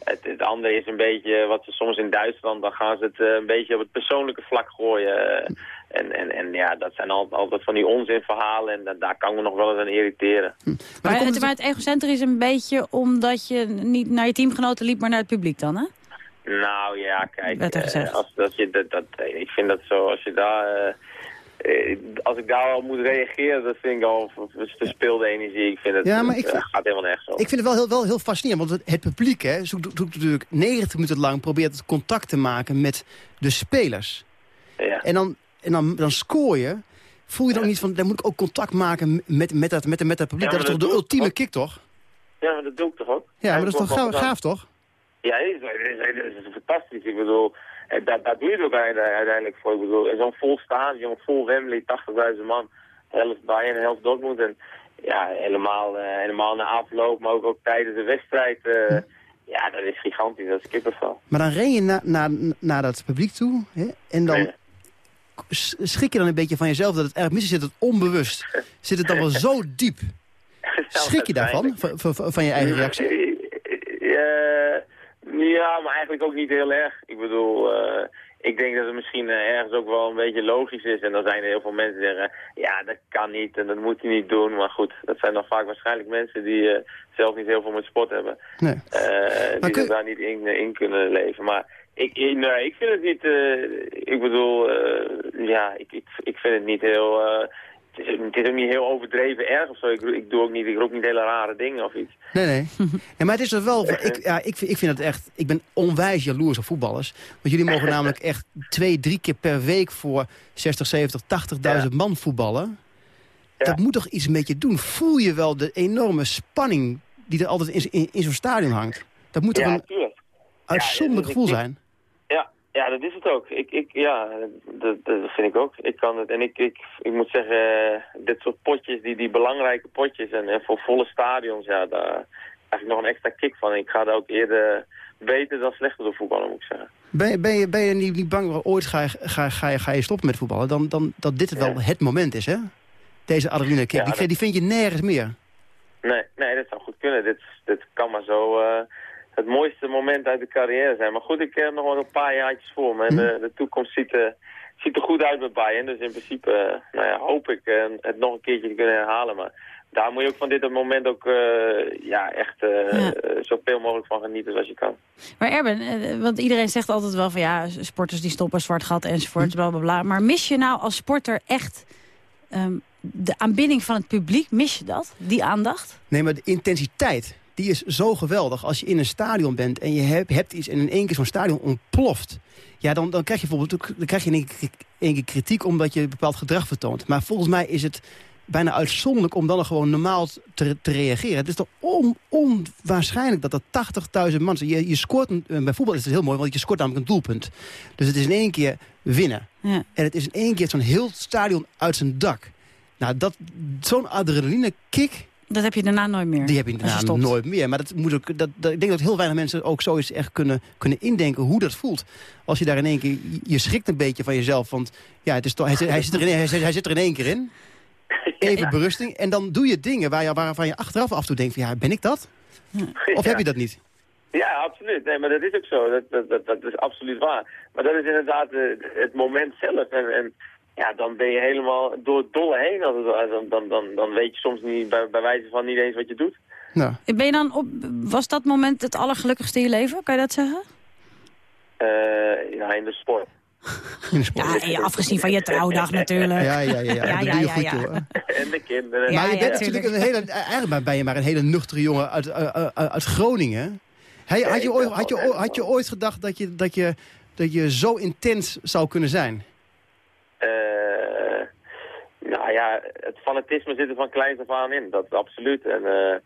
het, het andere is een beetje wat ze soms in Duitsland, dan gaan ze het eh, een beetje op het persoonlijke vlak gooien. Eh, en, en, en ja, dat zijn altijd, altijd van die onzinverhalen en da- daar kan ik me nog wel eens aan irriteren. Maar, het, maar het egocentrische is een beetje omdat je niet naar je teamgenoten liep, maar naar het publiek dan, hè? Nou ja, kijk, eh, als, als je dat, dat, eh, ik vind dat zo, als je daar, eh, eh, als ik daar al moet reageren, dat vind ik al v- verspilde energie. Ik vind het, Ja, maar het, ik vind- eh, gaat helemaal nergens over. Ik vind het wel heel, wel heel fascinerend, want het, publiek hè, zoekt, natuurlijk 90 minuten lang probeert het contact te maken met de spelers. Ja. En dan, en dan, dan scoor je. Voel je dan niet van, dan moet ik ook contact maken met, met, dat, met, met dat publiek. Ja, dat is toch de dat ultieme ook. kick, toch? Ja, maar dat doe ik toch ook? Ja, maar dat is toch gaaf, toch? Ja, dat is, dat is, dat is fantastisch. Ik bedoel, en daar, daar doe je het ook uite- uiteindelijk voor. Ik bedoel, zo'n vol stadion, vol Wembley, 80.000 man, helft Bayern, helft Dortmund. En ja, helemaal, eh, helemaal na afloop, maar ook, ook tijdens de wedstrijd. eh, ja, dat is gigantisch, dat is kippenvel. Maar dan ren je naar naar naar dat publiek toe. Hè, en dan schrik je dan een beetje van jezelf dat het erg mis is. Zit het onbewust? Zit het dan wel zo diep? Schrik je daarvan? Van, van, van je eigen reactie? Ja, maar eigenlijk ook niet heel erg. Ik bedoel, eh, ik denk dat het misschien eh, ergens ook wel een beetje logisch is. En dan zijn er heel veel mensen die zeggen, ja, dat kan niet en dat moet je niet doen. Maar goed, dat zijn dan vaak waarschijnlijk mensen die eh, zelf niet heel veel met sport hebben. Nee. Die er daar niet in, in kunnen leven. Maar ik, ik- nee, ik vind het niet, eh, ik bedoel, ja, ik, ik, ik vind het niet heel... eh, het is, het is ook niet heel overdreven erg of zo. Ik, ik doe ook niet, ik roep niet hele rare dingen of iets. Nee, nee. ja, maar het is er wel... Ik, ja, ik, vind- ik vind het echt... Ik ben onwijs jaloers op voetballers. Want jullie mogen namelijk echt twee, drie keer per week voor 60, 70, 80.000 man voetballen. Dat moet toch iets met je doen? Voel je wel de enorme spanning die er altijd in, in, in zo'n stadion hangt? Dat moet toch een uitzonderlijk gevoel zijn? Ja, dat is het ook. Ik, ik, ja, dat, dat vind ik ook. Ik kan het. En ik, ik, ik moet zeggen, eh, dit soort potjes, die, die belangrijke potjes en, en voor volle stadions, ja, daar krijg ik nog een extra kick van. Ik ga daar ook eerder beter dan slechter door voetballen, moet ik zeggen. Ben je, ben je, ben je niet, niet bang dat ooit ga je, ga, ga, je, ga je stoppen met voetballen? Dan, dan, dat dit wel het moment is, hè? Deze adrenaline kick. Ja, die, dat- die vind je nergens meer. Nee, nee, dat zou goed kunnen. Dit, dit kan maar zo eh, het mooiste moment uit de carrière zijn. Maar goed, ik heb nog wel een paar jaartjes voor me. En de, de toekomst ziet, er ziet er goed uit bij Bayern. Dus in principe eh, nou ja, hoop ik eh, het nog een keertje te kunnen herhalen. Maar daar moet je ook van dit moment ook eh, ja, echt eh, eh, zoveel mogelijk van genieten als je kan. Maar Erben, eh, want iedereen zegt altijd wel van ja, sporters die stoppen, zwart gat enzovoort, bla bla bla. Maar mis je nou als sporter echt ehm, de aanbidding van het publiek? Mis je dat? Die aandacht? Nee, maar de intensiteit, die is zo geweldig. Als je in een stadion bent en je hebt, hebt iets en in één keer zo'n stadion ontploft. Ja, dan, dan krijg je bijvoorbeeld dan krijg je in één keer- één keer kritiek omdat je bepaald gedrag vertoont. Maar volgens mij is het bijna uitzonderlijk om dan gewoon normaal te, te reageren. Het is toch on, onwaarschijnlijk dat er 80.000 man... Je, je scoort, een- bij voetbal is het heel mooi, want je scoort namelijk een doelpunt. Dus het is in één keer winnen. Ja. En het is in één keer zo'n heel stadion uit zijn dak. Nou, dat, zo'n adrenaline kick, Dat heb je daarna nooit meer. die heb je daarna nooit meer. Maar dat moet ook, dat, dat, ik denk dat heel weinig mensen ook zo eens echt kunnen, kunnen indenken hoe dat voelt. Als je daar in één keer, je schrikt een beetje van jezelf. Want ja, het is toch, hij, zit- hij, zit er in, hij, zit, hij zit er in één keer in. Even berusting. En dan doe je dingen waar je, waarvan je achteraf af en toe denkt van ja, ben ik dat? Of heb je dat niet? Ja, absoluut. Nee, maar dat is ook zo. Dat, dat, dat, dat is absoluut waar. Maar dat is inderdaad eh, het moment zelf. En, en ja, dan ben je helemaal door het dolle heen. Dan, dan, dan, dan weet je soms niet, bij, bij wijze van niet eens wat je doet. Nou. Ben je dan op, was dat moment het allergelukkigste in je leven? Kan je dat zeggen? Eh, ja, in de sport. Ja, en je afgezien van je trouwdag natuurlijk. Ja, ja, ja. ja. Ja, dat ja, doe je ja, goed, ja. En de kinderen. Ja, maar je ja, bent tuurlijk. natuurlijk een hele, eigenlijk ben je maar een hele nuchtere jongen uit, uit, uit- uit Groningen. Hey, had, je ooit, had, je, ooit- had je ooit gedacht dat je, dat, je, dat je zo intens zou kunnen zijn? Eh, nou ja, het fanatisme zit er van kleins af aan in. Dat is absoluut. En eh,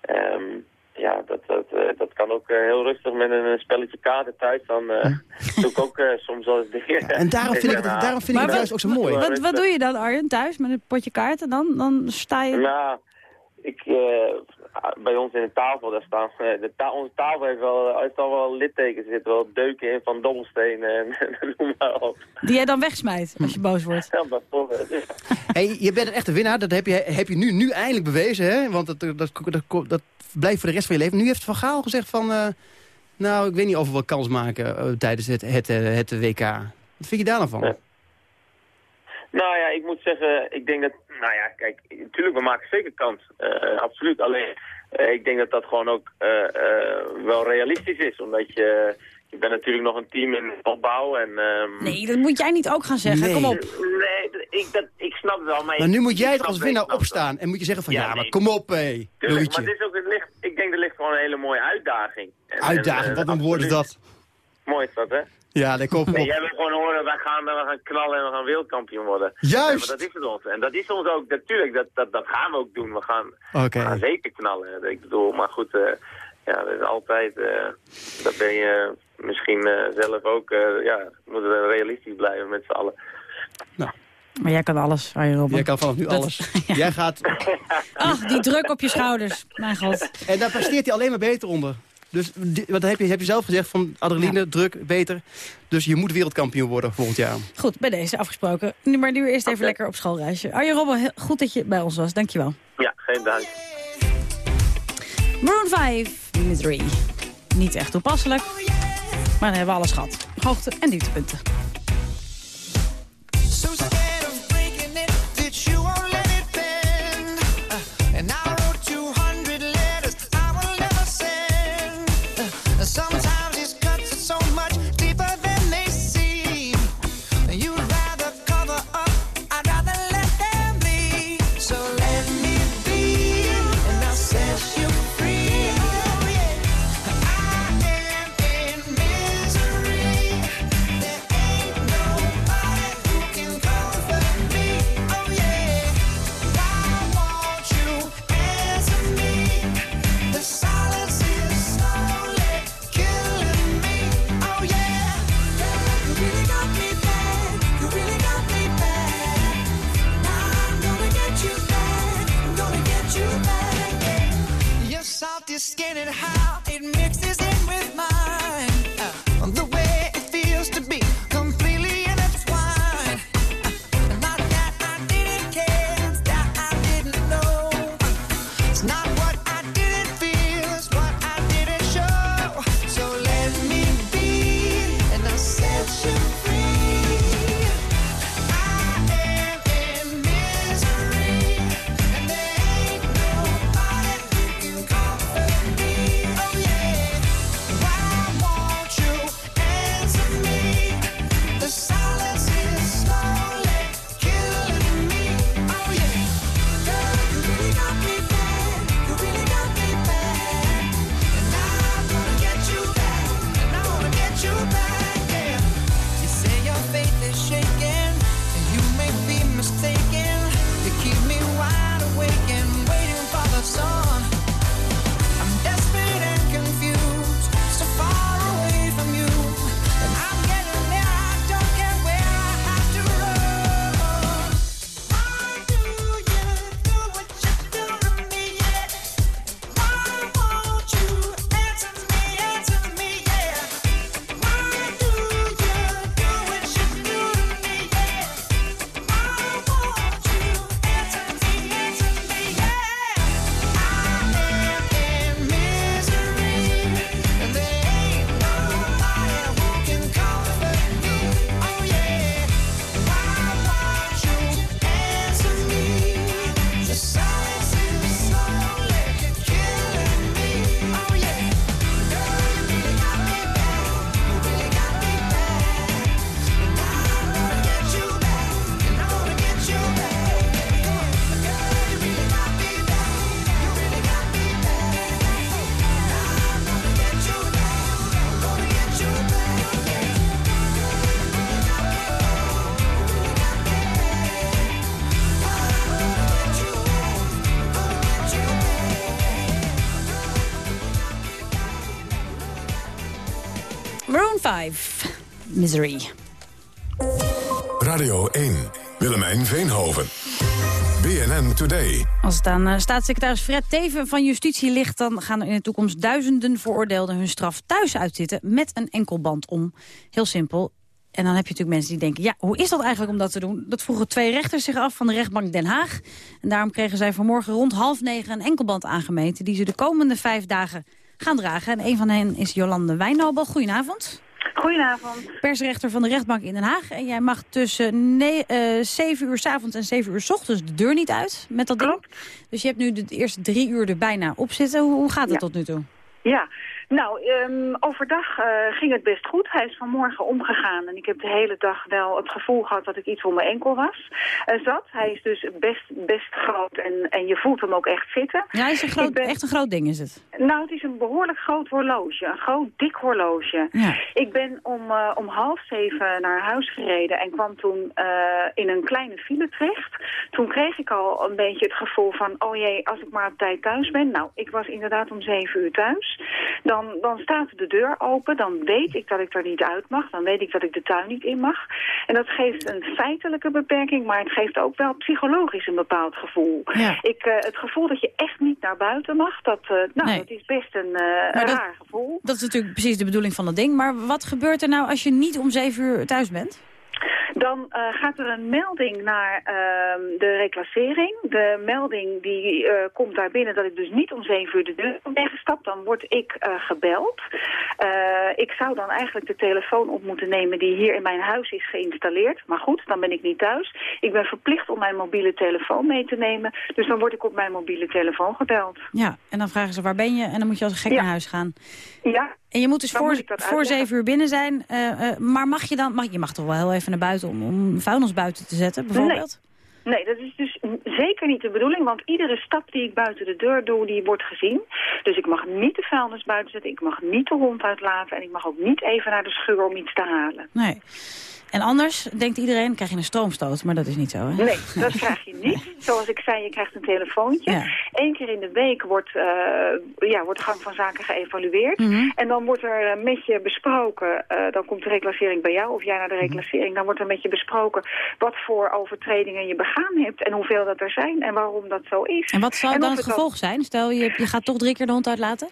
ehm, ja, dat, dat, eh, dat kan ook heel rustig met een spelletje kaarten thuis. Dan eh, doe ik ook eh, soms wel eens dingen. En daarom vind ik het, daarom vind ik het juist ook zo mooi. Wat, wat doe je dan, Arjen, thuis met een potje kaarten? Dan, dan sta je... Nou, ik, eh, bij ons in de tafel, daar staan, eh, de ta onze tafel heeft wel, heeft al wel littekens, er zitten wel deuken in van dobbelstenen en noem maar op. Die jij dan wegsmijt als je boos wordt. Ja, bijvoorbeeld. Hey, je bent een echte winnaar, dat heb je, heb je nu, nu eindelijk bewezen. Hè? Want dat, dat, dat, dat, blijft voor de rest van je leven. Nu heeft Van Gaal gezegd van... eh, nou, ik weet niet of we wel kans maken eh, tijdens het, het, eh, het WK. Wat vind je daar nou van? Ja. Nou ja, ik moet zeggen, ik denk dat, nou ja, kijk, natuurlijk, we maken zeker kans. Eh, absoluut. Alleen, eh, ik denk dat dat gewoon ook eh, eh, wel realistisch is. Omdat je, je bent natuurlijk nog een team in opbouw en... ehm, Nee, dat moet jij niet ook gaan zeggen. Nee. Kom op. Nee, ik, dat, ik snap het wel, maar... Maar nu moet jij er snap als het, winnaar het opstaan. En moet je zeggen van, ja, Ja, maar kom op, hé. Tuurlijk, maar het is ook, het ligt, ik denk er ligt gewoon een hele mooie uitdaging. En- Uitdaging, en, wat een woord is dat. Mooi is dat, hè? Ja, daar kom Nee, op. jij wil gewoon horen, wij gaan, we gaan knallen en we gaan wereldkampioen worden. Juist. Ja, maar dat is het ons. En dat is ons ook, natuurlijk, dat, dat, dat gaan we ook doen. We gaan, Oké. we gaan zeker knallen. Ik bedoel, maar goed, eh, ja, dat is altijd, eh dat ben je misschien eh, zelf ook, eh ja, we moeten realistisch blijven met z'n allen. Maar jij kan alles, Arjen Robben. Jij kan vanaf nu Dat- alles. Jij gaat... Ach, die druk op je schouders. Mijn god. En daar presteert hij alleen maar beter onder. Dus wat heb je, heb je zelf gezegd van adrenaline, druk, beter. Dus je moet wereldkampioen worden volgend jaar. Goed, bij deze afgesproken. Nu maar nu eerst even lekker op schoolreisje. Arjen Robben, goed dat je bij ons was. Dankjewel. Ja, geen dank. Maroon 5, Misery. Niet echt toepasselijk, maar dan hebben we alles gehad. Hoogte- en dieptepunten. Your skin and how it mixes in with mine. Uh, the way Misery. Radio 1. Willemijn Veenhoven. BNN Today. Als het aan eh, staatssecretaris Fred Teven van Justitie ligt... dan gaan er in de toekomst duizenden veroordeelden hun straf thuis uitzitten... met een enkelband om. Heel simpel. En dan heb je natuurlijk mensen die denken... ja, hoe is dat eigenlijk om dat te doen? Dat vroegen twee rechters zich af van de rechtbank Den Haag. En daarom kregen zij vanmorgen rond half negen een enkelband aangemeten... die ze de komende vijf dagen gaan dragen. En een van hen is Jolande Wijnobel. Goedenavond. Goedenavond. Persrechter van de rechtbank in Den Haag. En jij mag tussen ne- eh, 7 uur s avonds en 7 uur s ochtends de deur niet uit met dat ding. Dus je hebt nu de eerste drie uur er bijna op zitten. Hoe, hoe gaat het Ja. tot nu toe? Ja, nou, ehm, overdag eh, ging het best goed. Hij is vanmorgen omgegaan en ik heb de hele dag wel het gevoel gehad dat ik iets om mijn enkel was. eh, zat. Hij is dus best, best groot en, en je voelt hem ook echt zitten. Ja, is een groot, ben- echt een groot ding is het. Nou, het is een behoorlijk groot horloge. Een groot, dik horloge. Ja. Ik ben om, eh, om half zeven naar huis gereden en kwam toen in een kleine file terecht. Toen kreeg ik al een beetje het gevoel van, oh jee, als ik maar op tijd thuis ben. Nou, ik was inderdaad om zeven uur thuis. Dan, dan staat de deur open, dan weet ik dat ik er niet uit mag. Dan weet ik dat ik de tuin niet in mag. En dat geeft een feitelijke beperking, maar het geeft ook wel psychologisch een bepaald gevoel. Ja. Ik, eh, het gevoel dat je echt niet naar buiten mag, dat, eh, nou, Nee. dat is best een, eh, dat- raar gevoel. Dat is natuurlijk precies de bedoeling van dat ding. Maar wat gebeurt er nou als je niet om zeven uur thuis bent? Dan eh, gaat er een melding naar ehm, de reclassering. De melding die eh, komt daar binnen dat ik dus niet om zeven uur de deur ben gestapt. Dan word ik eh, gebeld. Ik zou dan eigenlijk de telefoon op moeten nemen die hier in mijn huis is geïnstalleerd. Maar goed, dan ben ik niet thuis. Ik ben verplicht om mijn mobiele telefoon mee te nemen. Dus dan word ik op mijn mobiele telefoon gebeld. Ja, en dan vragen ze waar ben je? En dan moet je als een gek Ja. naar huis gaan. Ja. En je moet dus Dan voor, moet voor zeven uur binnen zijn. eh, eh, maar mag je dan... Mag, je mag toch wel heel even naar buiten om, om vuilnis buiten te zetten, bijvoorbeeld? Nee, dat is dus zeker niet de bedoeling, want iedere stap die ik buiten de deur doe, die wordt gezien. Dus ik mag niet de vuilnis buiten zetten, ik mag niet de hond uitlaten en ik mag ook niet even naar de schuur om iets te halen. Nee. En anders denkt iedereen, krijg je een stroomstoot. Maar dat is niet zo, hè? Nee, dat krijg je niet. Zoals ik zei, je krijgt een telefoontje. Ja. Eén keer in de week wordt, eh, ja, wordt de gang van zaken geëvalueerd. Mhm. En dan wordt er eh, met je besproken, eh, dan komt de reclassering bij jou of jij naar de reclassering. Dan wordt er met je besproken wat voor overtredingen je begaan hebt en hoeveel dat er zijn en waarom dat zo is. En wat zou En dan het gevolg zijn? Stel, je, je gaat toch drie keer de hond uitlaten?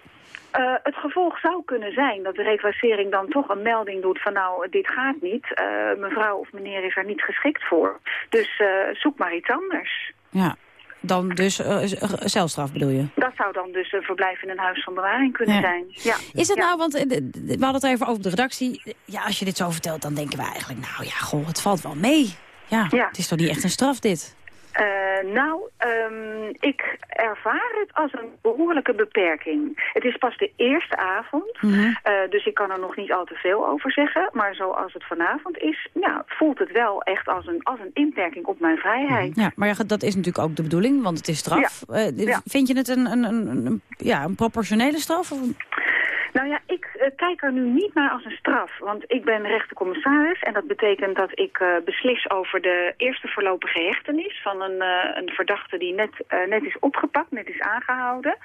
Eh, het gevolg zou kunnen zijn dat de reclassering dan toch een melding doet van nou, dit gaat niet. Eh, mevrouw of meneer is er niet geschikt voor. Dus eh, zoek maar iets anders. Ja. Dan dus z- celstraf bedoel je? Dat zou dan dus een verblijf in een huis van bewaring kunnen Ja. zijn. Ja. Is het Ja. nou, want we hadden het er even over op de redactie. Ja, als je dit zo vertelt, dan denken we eigenlijk... nou ja, goh, het valt wel mee. Ja, Ja. het is toch niet echt een straf dit? Eh, nou, ehm, ik ervaar het als een behoorlijke beperking. Het is pas de eerste avond, Mhm. eh, dus ik kan er nog niet al te veel over zeggen. Maar zoals het vanavond is, ja, voelt het wel echt als een, als een inperking op mijn vrijheid. Ja, maar dat is natuurlijk ook de bedoeling, want het is straf. Ja. Eh, Ja. Vind je het een, een, een, een- ja, een proportionele straf? Of een- Nou ja, ik eh, kijk er nu niet naar als een straf. Want ik ben rechtercommissaris en dat betekent dat ik eh, beslis over de eerste voorlopige hechtenis van een, eh, een verdachte die net, net is opgepakt, net is aangehouden.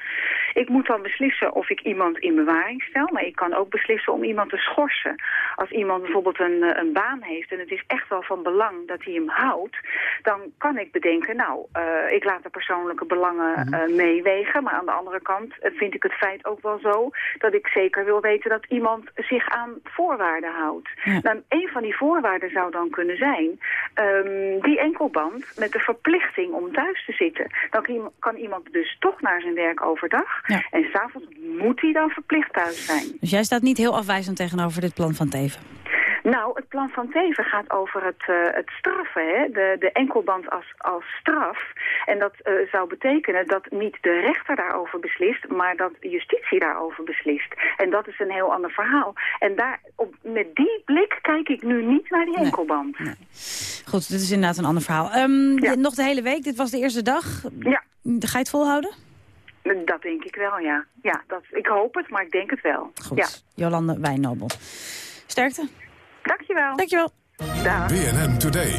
Ik moet dan beslissen of ik iemand in bewaring stel, maar ik kan ook beslissen om iemand te schorsen. Als iemand bijvoorbeeld een, een baan heeft en het is echt wel van belang dat hij hem houdt, dan kan ik bedenken, nou, ik laat de persoonlijke belangen eh, meewegen. Maar aan de andere kant vind ik het feit ook wel zo dat ik zeker wil weten dat iemand zich aan voorwaarden houdt. Ja. Nou, een van die voorwaarden zou dan kunnen zijn ehm, die enkelband met de verplichting om thuis te zitten. Dan kan iemand dus toch naar zijn werk overdag Ja. en s'avonds moet hij dan verplicht thuis zijn. Dus jij staat niet heel afwijzend tegenover dit plan van Teven? Nou, het plan van Teven gaat over het, eh, het straffen, hè? De, de enkelband als, als straf. En dat eh, zou betekenen dat niet de rechter daarover beslist, maar dat justitie daarover beslist. En dat is een heel ander verhaal. En daar, op, met die blik kijk ik nu niet naar die enkelband. Goed, dit is inderdaad een ander verhaal. Ehm, Ja. nog de hele week, dit was de eerste dag. Ja. Ga je het volhouden? Dat denk ik wel, ja. ja dat, ik hoop het, maar ik denk het wel. Goed, Ja. Jolande Wijnobel. Sterkte. Dankjewel. Dankjewel. Dag. BNN Today.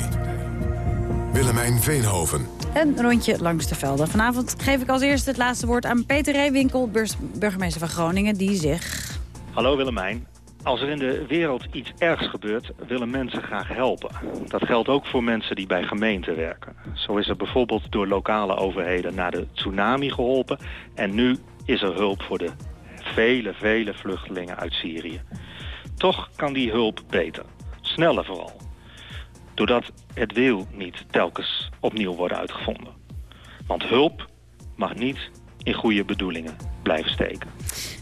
Willemijn Veenhoven. Een rondje langs de velden. Vanavond geef ik als eerste het laatste woord aan Peter Reewinkel, burs- burgemeester van Groningen, die zich... Hallo Willemijn. Als er in de wereld iets ergs gebeurt, willen mensen graag helpen. Dat geldt ook voor mensen die bij gemeenten werken. Zo is er bijvoorbeeld door lokale overheden na de tsunami geholpen... en nu is er hulp voor de vele, vele vluchtelingen uit Syrië. Toch kan die hulp beter. Sneller vooral. Doordat het wiel niet telkens opnieuw wordt uitgevonden. Want hulp mag niet in goede bedoelingen blijven steken.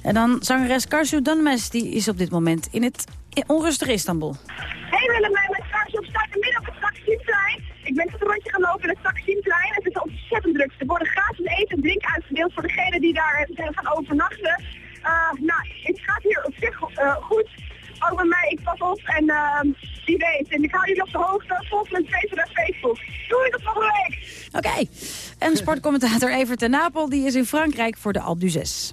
En dan zangeres Karsu Danmes, die is op dit moment in het onrustige Istanbul. Hey Willemijn, met straks op starten midden op het Taksimplein. Ik ben tot een rondje gaan lopen in het Taksimplein. Het is ontzettend druk. Er worden gratis eten en drinken uitgedeeld voor degenen die daar zijn gaan overnachten. Uh, nou, het gaat hier op zich uh, goed. Ook bij mij, ik pas op en uh, wie weet. En ik hou jullie op de hoogte. Volg mijn Twitter en Facebook. Doei, tot volgende week. Oké. Okay. En sportcommentator Evert ten Napel, die is in Frankrijk voor de Alpe d'Huez.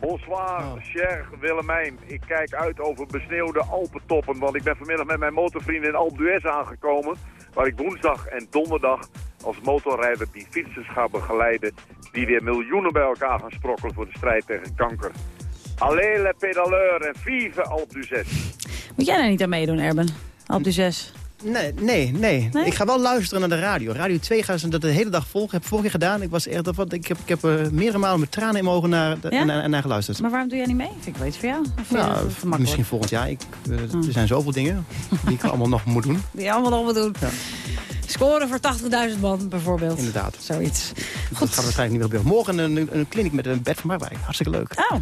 Bonsoir, cher Willemijn. Ik kijk uit over besneeuwde Alpentoppen, want ik ben vanmiddag met mijn motorvrienden in Alpe d'Huez aangekomen, waar ik woensdag en donderdag als motorrijder die fietsers ga begeleiden, die weer miljoenen bij elkaar gaan sprokkelen voor de strijd tegen kanker. Allez le pedaleur en vive Alpe d'Huez. Moet jij daar niet aan meedoen, Erben? Alpe d'Huez? Nee, nee, nee, Ik ga wel luisteren naar de radio. Radio 2 gaan ze dat de hele dag volgen. Heb ik vorige keer gedaan. Ik, was echt, wat, ik heb, ik heb uh, meerdere malen met tranen in mijn ogen naar, ja? naar, naar, geluisterd. Maar waarom doe jij niet mee? Vind ik weet voor jou. Nou, misschien volgend jaar. Ik, uh, Er zijn zoveel dingen die ik allemaal nog moet doen. Die je allemaal nog moet doen. Ja. Scoren voor 80.000 man bijvoorbeeld. Inderdaad. Zoiets. Goed. Dat gaat waarschijnlijk niet meer gebeuren. Morgen een, een kliniek met een bed van Marwijk. Hartstikke leuk. Oh.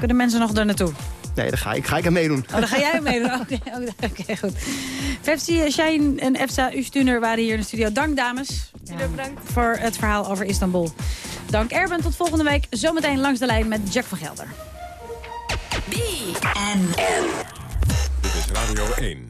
Kunnen mensen nog daar naartoe? Nee, daar ga ik, ga ik aan meedoen. Oh, daar ga jij meedoen? Oké, okay, okay, goed. Fefsi, Shine en Efsa Ustuner waren hier in de studio. Dank, dames. Ja. bedankt. Voor het verhaal over Istanbul. Dank, Erben. Tot volgende week. Zometeen langs de lijn met Jack van Gelder. BNN. Dit is Radio 1.